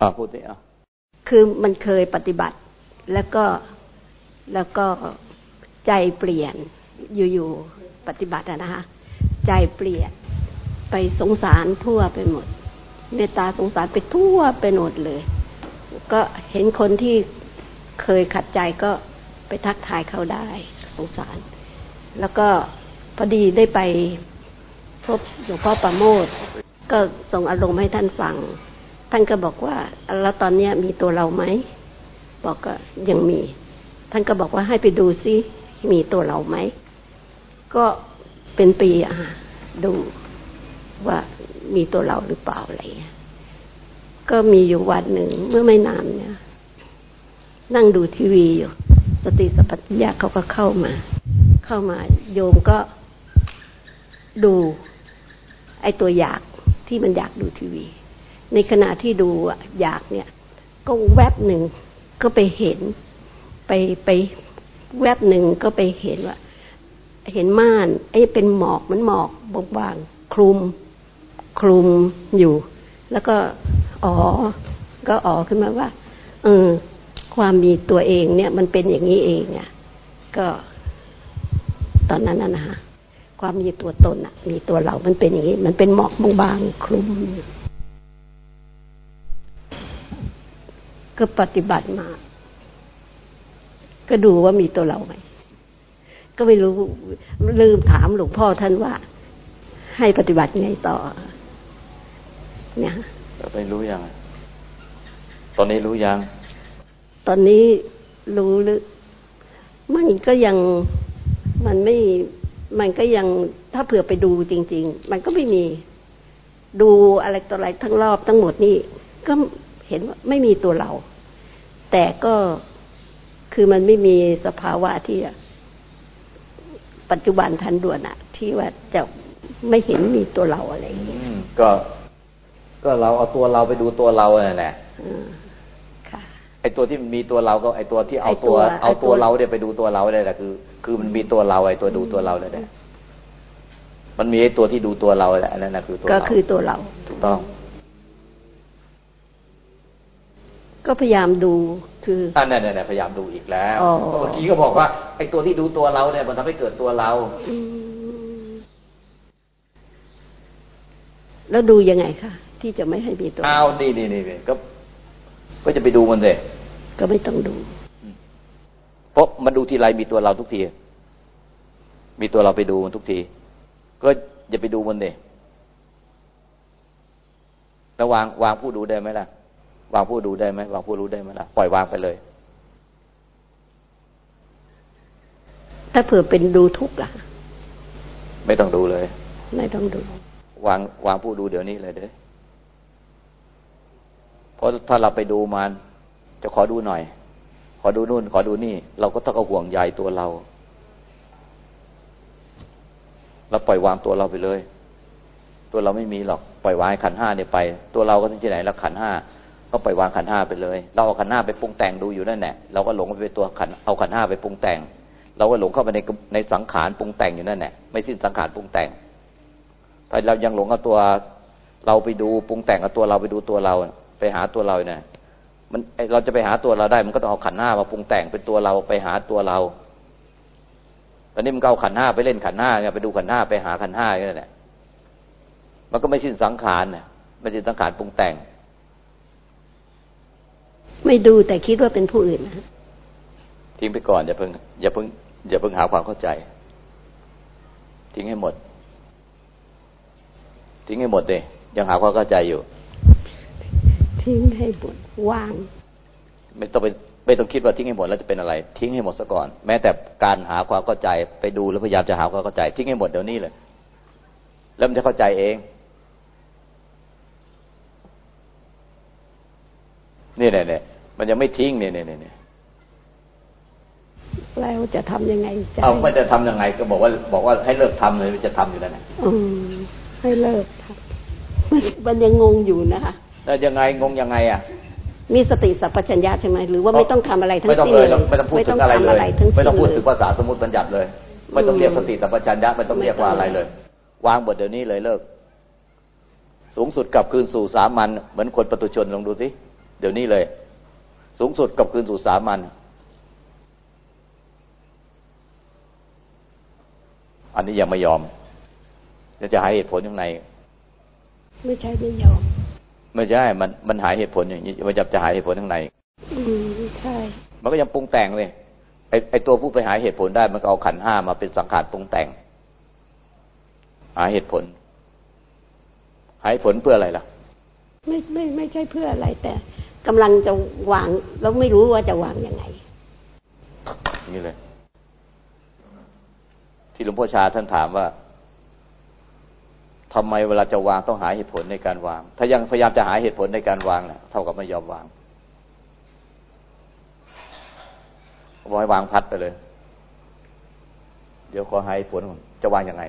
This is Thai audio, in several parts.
อ่าพูดสิอะคือมันเคยปฏิบัติ แล้วก็แล้วก็ใจเปลี่ยนอยู่ๆปฏิบัตินะคะใจเปลี่ยนไปสงสารทั่วไปหมดเมตตาสงสารไปทั่วไปหมดเลย ก็เห็นคนที่เคยขัดใจก็ไปทักทายเขาได้ สงสาร แล้วก็พอดีได้ไปพบหลวงพ่อประโมทก็ส่งอารมณ์ให้ท่านฟัง ท่านก็บอกว่า แล้วตอนนี้มีตัวเราไหมบอกก็ยังมี ท่านก็บอกว่าให้ไปดูซิมีตัวเราไหมก็เป็นปีอะดูว่ามีตัวเราหรือเปล่าอะไรเงี้ยก็มีอยู่วันหนึ่งเมื่อไม่นานเนี่ย นั่งดูทีวีอยู่ สติสัพพัญญาเขาก็เข้ามา เข้ามาโยมก็ดู ไอ้ตัวอยากที่มันอยากดูทีวี ในขณะที่ดูอยากเนี่ย ก็แวบหนึ่งก็ไปเห็น ไปไปแวบหนึ่งก็ไปเห็นว่า เห็นม่านไอ้เป็นหมอกมันหมอกบางๆคลุมคลุมอยู่ แล้วก็อ๋อก็อ๋อขึ้นมาว่าเออความมีตัวเองเนี่ย มันเป็นอย่างนี้เองอะ ก็ ตอนนั้นนะฮะความมีตัวตนอะ มีตัวเรา มันเป็นอย่างนี้ มันเป็นหมอกบางๆคลุม ก็ปฏิบัติมา ก็ดูว่ามีตัวเราไหม ก็ไม่รู้ลืมถามหลวงพ่อท่านว่า ให้ปฏิบัติไงต่อ เนี่ยตอนนี้รู้ยัง ตอนนี้รู้ยัง ตอนนี้รู้หรือมันก็ยังมันไม่มันก็ยังถ้าเผื่อไปดูจริง ๆ มันก็ไม่มีดูอะไรต่ออะไรทั้งรอบทั้งหมดนี่ ก็ เห็นว่าไม่มีตัวเรา แต่ก็คือมันไม่มีสภาวะที่ปัจจุบันทันด่วนอะที่ว่าจะไม่เห็นมีตัวเราอะไรอย่างเงี้ยก็ก็เราเอาตัวเราไปดูตัวเราแหละไอตัวที่มีตัวเราก็ไอตัวที่เอาตัว เอาตัวเราเนี่ยไปดูตัวเราได้แหละคือ คือมันมีตัวเราไอตัวดูตัวเราได้แหละมันมีไอตัวที่ดูตัวเราแหละนั่นแหะคือตัวเราก็คือตัวเรา ถูกต้อง ก็พยายามดูคืออ่านี่นี่พยายามดูอีกแล้วเมื่อกี้ก็บอกว่าไอตัวที่ดูตัวเราเนี่ย มันทำให้เกิดตัวเราแล้วดูยังไงคะที่จะไม่ให้มีตัวเอานี่นี่นี่ก็ ก็จะไปดูมันเลยก็ไม่ต้องดูเพราะมันดูทีไรมีตัวเราทุกที มีตัวเราไปดูมันทุกที ก็อย่าไปดูมันเลยแล้ววางวางผู้ดูได้ไหมล่ะ วางผู้ดูได้ไหมวางผู้รู้ได้ไหมล่ะปล่อยวางไปเลย ถ้าเผื่อเป็นดูทุกข์ล่ะ ไม่ต้องดูเลย ไม่ต้องดู วางวางผู้ดูเดี๋ยวนี้เลยเด้อเพราะถ้าเราไปดูมันจะขอดูหน่อย ขอดูนู่น ขอดูนี่ เราก็ต้องห่วงใยตัวเรา เราปล่อยวางตัวเราไปเลย ตัวเราไม่มีหรอก ปล่อยวางขันห้าเนี่ยไป ตัวเราก็ที่ไหนแล้วขันห้า ก็ปล่อยวางขันห้าไปเลย เราเอาขันห้าไปปรุงแต่งดูอยู่นั่นแหละเราก็หลงไปเป็นตัวขันเอาขันห้าไปปรุงแต่ง เราก็หลงเข้าไปในในสังขารปรุงแต่งอยู่นั่นแหละไม่สิ้นสังขารปรุงแต่งถ้าเรายังหลงเอาตัวเราไปดูปรุงแต่งเอาตัวเราไปดูตัวเรา ไปหาตัวเราเนี่ยมันเราจะไปหาตัวเราได้ มันก็ต้องเอาขันห้ามาปรุงแต่งเป็นตัวเราไปหาตัวเราตอนนี้มันก็เอาขันห้าไปเล่นขันห้าไงไปดูขันห้าไปหาขันห้าอย่างนี้แหละมันก็ไม่สิ้นสังขารเนี่ยไม่สิ้นสังขารปรุงแต่ง ไม่ดูแต่คิดว่าเป็นผู้อื่นนะทิ้งไปก่อนอย่าเพิ่งอย่าเพิ่งอย่าเพิ่งหาความเข้าใจ ทิ้งให้หมด ทิ้งให้หมดเลยยังหาความเข้าใจอยู่ ทิ้งให้หมดว่าง ไม่ต้องไปไม่ต้องคิดว่าทิ้งให้หมดแล้วจะเป็นอะไร ทิ้งให้หมดซะก่อน แม้แต่การหาความเข้าใจไปดูแล้วพยายามจะหาความเข้าใจ ทิ้งให้หมดเดี๋ยวนี้เลยแล้วมันจะเข้าใจเอง นี่เนี่ยเนี่ยมันยังไม่ทิ้งเนี่ยเนี่ยเนี่ยแล้วจะทำยังไงจะเอาไม่จะทำยังไง ก็บอกว่า บอกว่าให้เลิกทำเลยจะทำอยู่นั่นแหละอืมให้เลิกทำมันยังงงอยู่นะคะแล้วยังไงงงยังไงอะมีสติสัพพัญญาใช่ไหมหรือว่าไม่ต้องทำอะไรทั้งสิ้นเลยไม่ต้องพูดถึงอะไรเลยไม่ต้องพูดถึงภาษาสมมติบัญญัติเลย ไม่ต้องเรียกสติสัพพัญญาไม่ต้องเรียกว่าอะไรเลย วางบทเดี๋ยวนี้เลยเลิก สูงสุดกลับคืนสู่สามัญเหมือนคนปตุชนลองดูสิ เดี๋ยวนี้เลย สูงสุดกับคืนสู่สามัญอันนี้ยังไม่ยอมจะหาเหตุผลยังไงไม่ใช่ไม่ยอม ไม่ใช่ มันมันหาเหตุผลอย่างนี้มันจะจะหาเหตุผลข้างในอืมใช่ มันก็ยังปรุงแต่งเลยไอไอตัวผู้ไปหาเหตุผลได้ มันก็เอาขันห้ามาเป็นสังขารปรุงแต่ง หาเหตุผล หาเหตุผลเพื่ออะไรล่ะ ไม่ไม่ไม่ใช่เพื่ออะไรแต่ กำลังจะวางแล้วไม่รู้ว่าจะวางยังไงนี่เลย ที่หลวงพ่อชาท่านถามว่าทำไมเวลาจะวางต้องหาเหตุผลในการวาง ถ้ายังพยายามจะหาเหตุผลในการวางเนะ่ยเท่ากับไม่ยอมวางบอกให้วางพัดไปเลย เดี๋ยวขอหาเหตุผลจะวางยังไง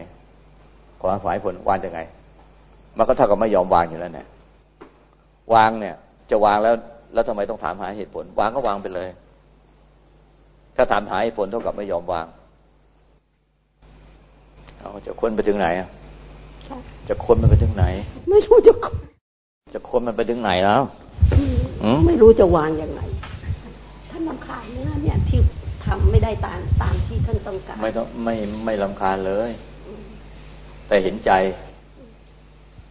ขอหาเหตุผลวางยังไง มันก็เท่ากับไม่ยอมวางอยู่แล้วเนี่ย วางเนี่ย จะวางแล้ว แล้วทำไมต้องถามหาเหตุผล วางก็วางไปเลย ถ้าถามหาเหตุผลเท่ากับไม่ยอมวางเอาจะค้นไปถึงไหนอะจะค้นมันไปถึงไหน ไม่รู้จะจะค้นมันไปถึงไหนแล้วไม่รู้จะวางยังไงท่านลำคาญนะเนี่ยที่ทำไม่ได้ตามตามที่ท่านต้องการ ไม่ต้องไม่ไม่ลำคาญเลย แต่เห็นใจ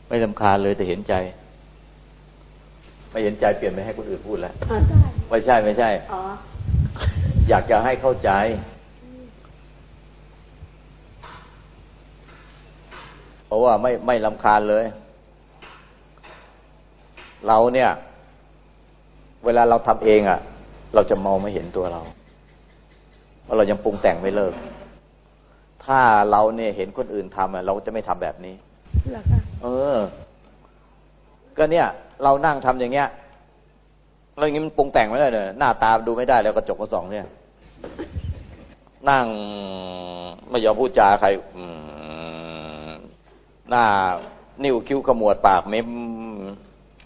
ไม่ลำคาญเลยแต่เห็นใจ ไม่เห็นใจเปลี่ยนไปให้คนอื่นพูดแล้วไม่ใช่ไม่ใช่อยากจะให้เข้าใจ เพราะว่าไม่ไม่ลำคาญเลย เราเนี่ย เวลาเราทำเองอะ่ะ เราจะมองไม่เห็นตัวเราว่าเรายังปรุงแต่งไม่เลิก ถ้าเราเนี่ยเห็นคนอื่นทำอะ เราจะไม่ทำแบบนี้เออ ก็เนี่ย เรานั่งทำอย่างเงี้ยแล้วอย่างนี้มันปรุงแต่งไม่ได้เลยหน้าตาดูไม่ได้แล้วกระจกกระสองเนี่ย นั่งไม่ยอมพูดจาใครหน้านิ้วคิ้วขมวดปากเม้ม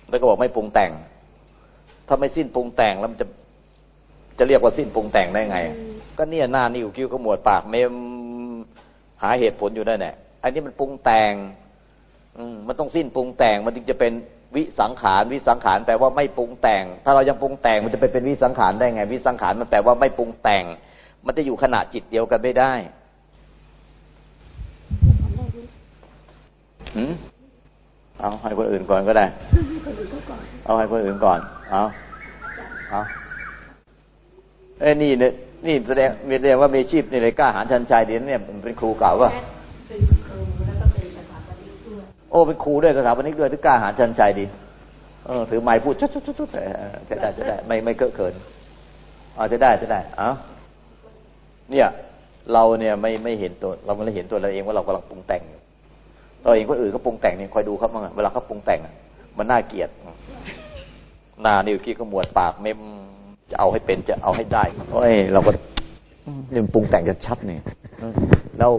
แล้วก็บอกไม่ปรุงแต่ง ถ้าไม่สิ้นปรุงแต่งแล้วมันจะจะเรียกว่าสิ้นปรุงแต่งได้ไง ก็เนี่ยหน้านิ้วคิ้วขมวดปากเม้มหาเหตุผลอยู่ได้แน่อันนี้มันปรุงแต่ง อืมันต้องสิ้นปรุงแต่งมันจึงจะเป็น วิสังขารวิสังขารแปลว่าไม่ปรุงแต่ง ถ้าเรายังปรุงแต่งมันจะไปเป็นวิสังขารได้ไง วิสังขารมันแปลว่าไม่ปรุงแต่ง มันจะอยู่ขณะจิตเดียวกันไม่ได้หืมเอาให้คนอื่นก่อนก็ได้ เอาให้คนอื่นก่อน เอาเอาเอ้นี่เนี่ยนี่แสดงมีแสดงว่ามีชีพในเลยกล้าหารชันชายเดียนเนี่ยเป็นครูเก่าป่ะ โอ้เป็นครูด้วยสถาปนิกด้วยที่กล้าหารชันชายดีเออถือไม้พูดชุดชุดชุดจะได้จะได้ ไม่ไม่เกิดเขินเอาจะได้จะได้เอาเนี่ย เราเนี่ยไม่ไม่เห็นตัว เราไม่ได้เห็นตัวเราเองว่าเรากำลังปรุงแต่งเราเองคนอื่นเขาปรุงแต่งเนี่ยคอยดูเขาบ้างเวลาเขาปรุงแต่งมันน่าเกลียดหน้านิ้วกี้ก็มวดปากเม้มจะเอาให้เป็นจะเอาให้ได้โอ้ยเราก็นี่มันปรุงแต่งจะชัดเนี่ยแล้ว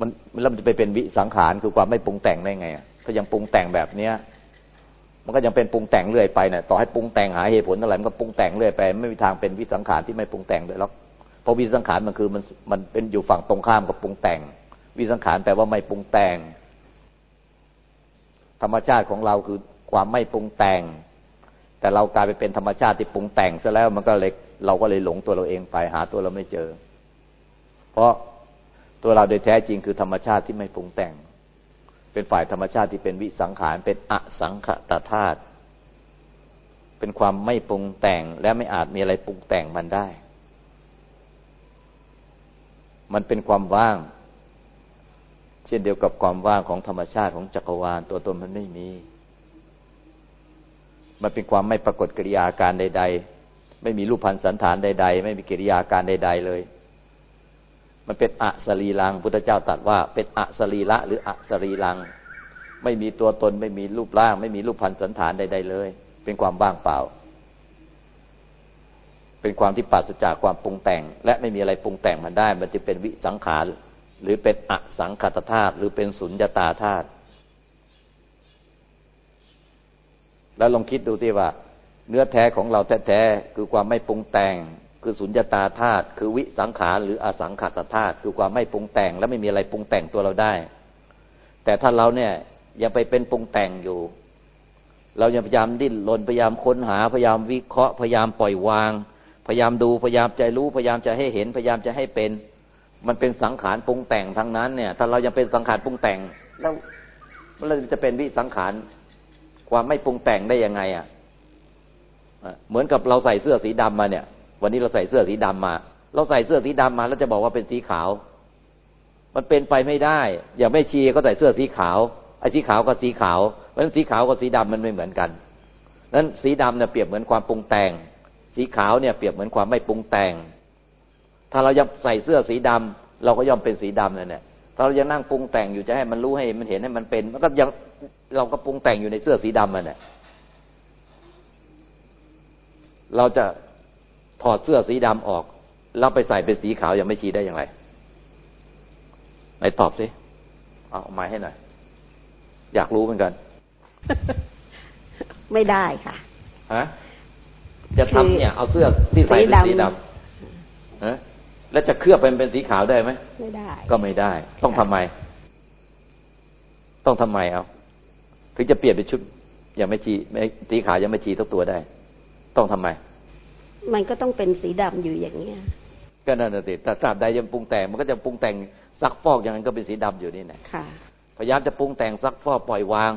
มันแล้วมันจะไปเป็นวิสังขารคือความไม่ปรุงแต่งได้ไงก็ยังปรุงแต่งแบบเนี้ย มันก็ยังเป็นปรุงแต่งเรื่อยไปเนี่ยต่อให้ปรุงแต่งหาเหตุผลอะไรมันก็ปรุงแต่งเรื่อยไป ไม่มีทางเป็นวิสังขารที่ไม่ปรุงแต่งเลยหรอกเพราะวิสังขารมันคือมันมันเป็นอยู่ฝั่งตรงข้ามกับปรุงแต่ง วิสังขารแปลว่าไม่ปรุงแต่ง ธรรมชาติของเราคือความไม่ปรุงแต่ง แต่เรากลายไปเป็นธรรมชาติที่ปรุงแต่งซะแล้วมันก็เลยเราก็เลยหลงตัวเราเองไปหาตัวเราไม่เจอ เพราะ ตัวเราโดยแท้จริงคือธรรมชาติที่ไม่ปรุงแต่ง เป็นฝ่ายธรรมชาติที่เป็นวิสังขาร เป็นอสังขตธาตุเป็นความไม่ปรุงแต่งและไม่อาจมีอะไรปรุงแต่งมันได้ มันเป็นความว่าง เช่นเดียวกับความว่างของธรรมชาติของจักรวาลตัวตนมันไม่มี มันเป็นความไม่ปรากฏกิริยาการใด ๆ ไม่มีรูปพันธ์สันฐานใด ๆ ไม่มีกิริยาการใด ๆ เลย มันเป็นอสรีลังพุทธเจ้าตรัสว่าเป็นอสรีละหรืออสรีลัง ไม่มีตัวตนไม่มีรูปร่าง ไม่มีรูปพันธสันฐานใดๆเลย เป็นความว่างเปล่า เป็นความที่ปราศจากความปรุงแต่ง และไม่มีอะไรปรุงแต่งมันได้ มันจะเป็นวิสังขารหรือเป็นอสังขตธาตุหรือเป็นสุญญตาธาตุแล้วลองคิดดูสิว่า เนื้อแท้ของเราแท้ๆคือความไม่ปรุงแต่ง คือสุญญตาธาตุคือวิสังขารหรืออสังขตธาตุคือความไม่ปรุงแต่ง และไม่มีอะไรปรุงแต่งตัวเราได้ แต่ถ้าเราเนี่ยยังไปเป็นปรุงแต่งอยู่ เรายังพยายามดิ้นรนพยายามค้นหาพยายามวิเคราะห์พยายามปล่อยวาง พยายามดูพยายามใจรู้พยายามจะให้เห็นพยายามจะให้เป็น มันเป็นสังขารปรุงแต่งทั้งนั้นเนี่ย ถ้าเรายังเป็นสังขารปรุงแต่ง แล้วเราจะเป็นวิสังขารความไม่ปรุงแต่งได้ยังไงอะเหมือนกับเราใส่เสื้อสีดำมาเนี่ย วันนี้เราใส่เสื้อสีดำมา เราใส่เสื้อสีดำมาแล้วจะบอกว่าเป็นสีขาว มันเป็นไปไม่ได้ อย่างไม่ชีก็ใส่เสื้อสีขาวไอ้สีขาวกับสีขาวเพราะฉะนั้นสีขาวกับสีดำมันไม่เหมือนกันนั้นสีดำเนี่ยเปรียบเหมือนความปรุงแต่ง สีขาวเนี่ยเปรียบเหมือนความไม่ปรุงแต่ง ถ้าเรายังใส่เสื้อสีดำเราก็ย่อมเป็นสีดำนั่นแหละถ้าเรายังนั่งปรุงแต่งอยู่จะให้มันรู้ให้มันเห็นให้มันเป็นมันก็ยังเราก็ปรุงแต่งอยู่ในเสื้อสีดำมันเนี่ยเราจะ ถอดเสื้อสีดำออก แล้วไปใส่เป็นสีขาวยังไม่ชี้ได้อย่างไรไหนตอบสิเอาออกมาให้หน่อย อยากรู้เหมือนกัน ไม่ได้ค่ะฮะจะทำเนี่ย เอาเสื้อที่ใส่เป็นสีดำฮะแล้วจะเคลือบเป็นเป็นสีขาวได้ไหมไม่ได้ ก็ไม่ได้ ต้องทำไม ต้องทำไมเอาถึงจะเปลี่ยนเป็นชุดยังไม่ชีสีขาวยังไม่ชีทุกตัวได้ ต้องทำไม มันก็ต้องเป็นสีดำอยู่อย่างเนี้ยก็นั่นน่ะสิแต่ตราบใดยังปรุงแต่งมันก็จะปรุงแต่งซักฟอกอย่างนั้นก็เป็นสีดำอยู่นี่แหละค่ะพยายามจะปรุงแต่งซักฟอกปล่อยวาง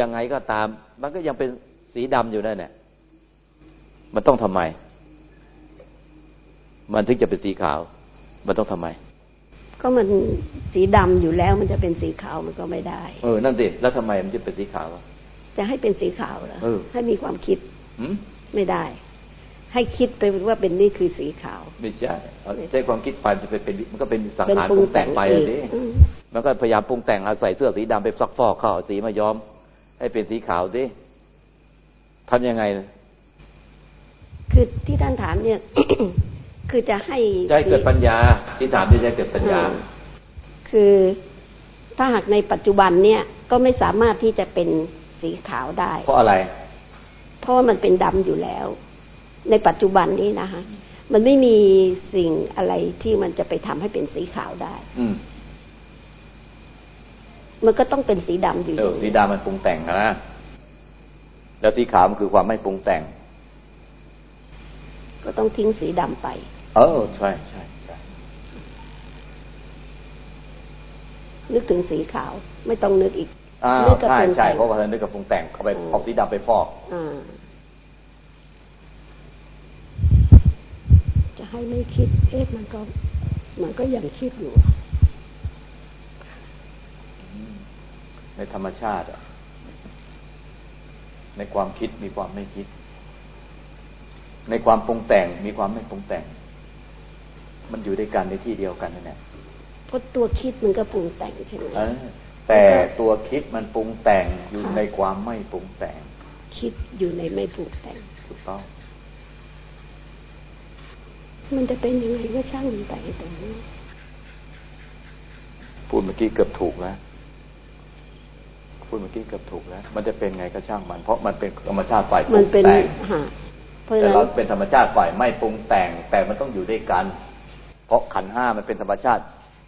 ยังไงก็ตาม มันก็ยังเป็นสีดำอยู่นั่นแหละมันต้องทำไม มันถึงจะเป็นสีขาว มันต้องทำไม ก็มันสีดำอยู่แล้ว มันจะเป็นสีขาวมันก็ไม่ได้ เออ นั่นสิ แล้วทำไมมันจะเป็นสีขาวจะให้เป็นสีขาวเหรอเออให้มีความคิดหืมไม่ได้ ให้คิดไปว่าเป็นนี่คือสีขาว ไม่ใช่เอาใช้ความคิดไปมันจะเป็นมันก็เป็นสังเป็นขารปรุปรุงงแต่แต่งงไปเออะงสิอืมมันก็พยายามปรุงแต่งเอาใส่เสื้อสีดำไปซักฟอกเข้าเอาสีมาย้อม ให้เป็นสีขาวสิทำยังไง คือที่ท่านถามเนี่ย คือจะให้จะให้เกิดปัญญา ที่ถามที่จะให้เกิดปัญญาอืมคือถ้าหากในปัจจุบันเนี่ย ก็ไม่สามารถที่จะเป็นสีขาวได้ เพราะอะไร เพราะว่ามันเป็นดำอยู่แล้ว ในปัจจุบันนี้นะคะมันไม่มีสิ่งอะไรที่มันจะไปทำให้เป็นสีขาวได้ อืมมันก็ต้องเป็นสีดำอยู่เอออย่างสีดำมันปรุงแต่งนะแล้วสีขาวมันคือความไม่ปรุงแต่ง ก็ต้องทิ้งสีดำไป เออใช่ใช่ใช่นึกถึงสีขาว ไม่ต้องนึกอีกอ่านึกกับใช่ปรุงใช่แต่งเพราะว่าเธอนึกกับปรุงแต่งเขาไปอืมเอาสีดำไปฟอกอ่า จะ ให้ไม่คิด เอ๊ะมันก็ มันก็ยังคิดอยู่ในธรรมชาติอะในความคิดมีความไม่คิด ในความปรุงแต่งมีความไม่ปรุงแต่ง มันอยู่ด้วยกันในที่เดียวกันนั่นแหละเพราะตัวคิดมันก็ปรุงแต่งใช่ไหมเออแต่ตัวคิดมันปรุงแต่งอยู่ค่ะในความไม่ปรุงแต่ง คิดอยู่ในไม่ปรุงแต่งถูกต้อง มันจะเป็นยังไงก็ช่างมันไปตรงนี้พูดเมื่อกี้เกือบถูกแล้วพูดเมื่อกี้เกือบถูกแล้ว มันจะเป็นไงก็ช่างมัน เพราะมันเป็นธรรมชาติฝ่ายปมัรุนงเป็นแต่งฮะเพราะฉะแต่นั้นเราเป็นธรรมชาติฝ่ายไม่ปรุงแต่ง แต่มันต้องอยู่ด้วยกัน เพราะขันธ์ห้ามันเป็นธรรมชาติ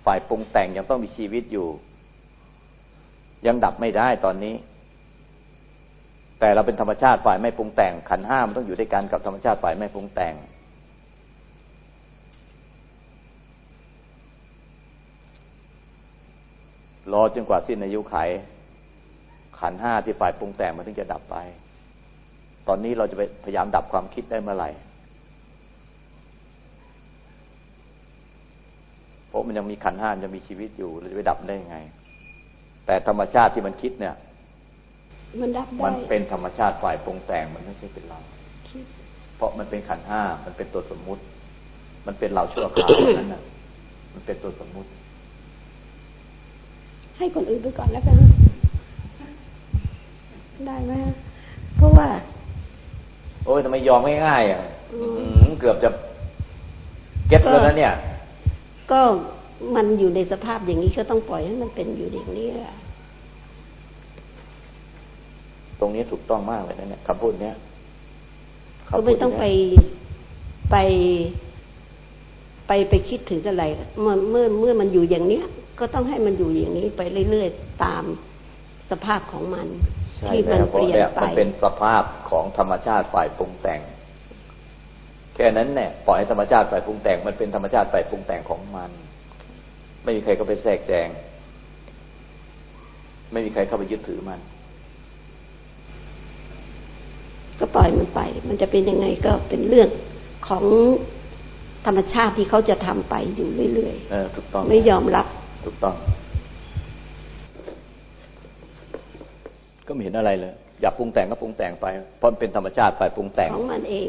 ฝ่ายปรุงแต่งยังต้องมีชีวิตอยู่ ยังดับไม่ได้ตอนนี้ แต่เราเป็นธรรมชาติฝ่ายไม่ปรุงแต่ง ขันธ์ห้ามันต้องอยู่ด้วยกันกับธรรมชาติฝ่ายไม่ปรุงแต่ง รอจนกว่าสิ้นอายุไข ขันธ์ห้าที่ฝ่ายปรุงแต่งมันถึงจะดับไป ตอนนี้เราจะไปพยายามดับความคิดได้เมื่อไหร่เพราะมันยังมีขันธ์ห้ามันยังมีชีวิตอยู่เราจะไปดับได้ยังไง แต่ธรรมชาติที่มันคิดเนี่ย มันดับได้มันเป็นธรรมชาติฝ่ายปรุงแต่งมันไม่ใช่เป็นเราคิดเพราะมันเป็นขันธ์ห้ามันเป็นตัวสมมุติ มันเป็นเราชั่วคราวเท่านั้นน่ะมันเป็นตัวสมมุติ ให้คนอื่นไปก่อนแล้วกันได้ไหมฮะเพราะว่า โอ้ยทำไมยอมง่ายๆอะอืมอื้อหือเกือบจะเก็ตแล้วนะเนี่ย ก็มันอยู่ในสภาพอย่างนี้ก็ต้องปล่อยให้มันเป็นอยู่อย่างนี้แหละตรงนี้ถูกต้องมากเลยนะเนี่ยคำพูดเนี้ยก็คำพูไม่ดต้องเนี้ยไปไปไปไปคิดถึงอะไรเมื่อเมื่อเมื่อมันอยู่อย่างเนี้ย ก็ต้องให้มันอยู่อย่างนี้ไปเรื่อยๆตามสภาพของมันที่มันเปลี่ยนไปมันเป็นสภาพของธรรมชาติฝ่ายปรุงแต่ง แค่นั้นเนี่ยปล่อยให้ธรรมชาติฝ่ายปรุงแต่ง มันเป็นธรรมชาติฝ่ายปรุงแต่งของมัน ไม่มีใครก็ไปแทรกแซงไม่มีใครเข้าไปยึดถือมัน ก็ปล่อยมันไป มันจะเป็นยังไงก็เป็นเรื่องของธรรมชาติที่เขาจะทำไปอยู่เรื่อยๆเออถูกต้องไม่ยอมรับ ถูกต้อง ก็ไม่เห็นอะไรเลย อยากปรุงแต่งก็ปรุงแต่งไป เพราะมันเป็นธรรมชาติไปปรุงแต่งของมันเอง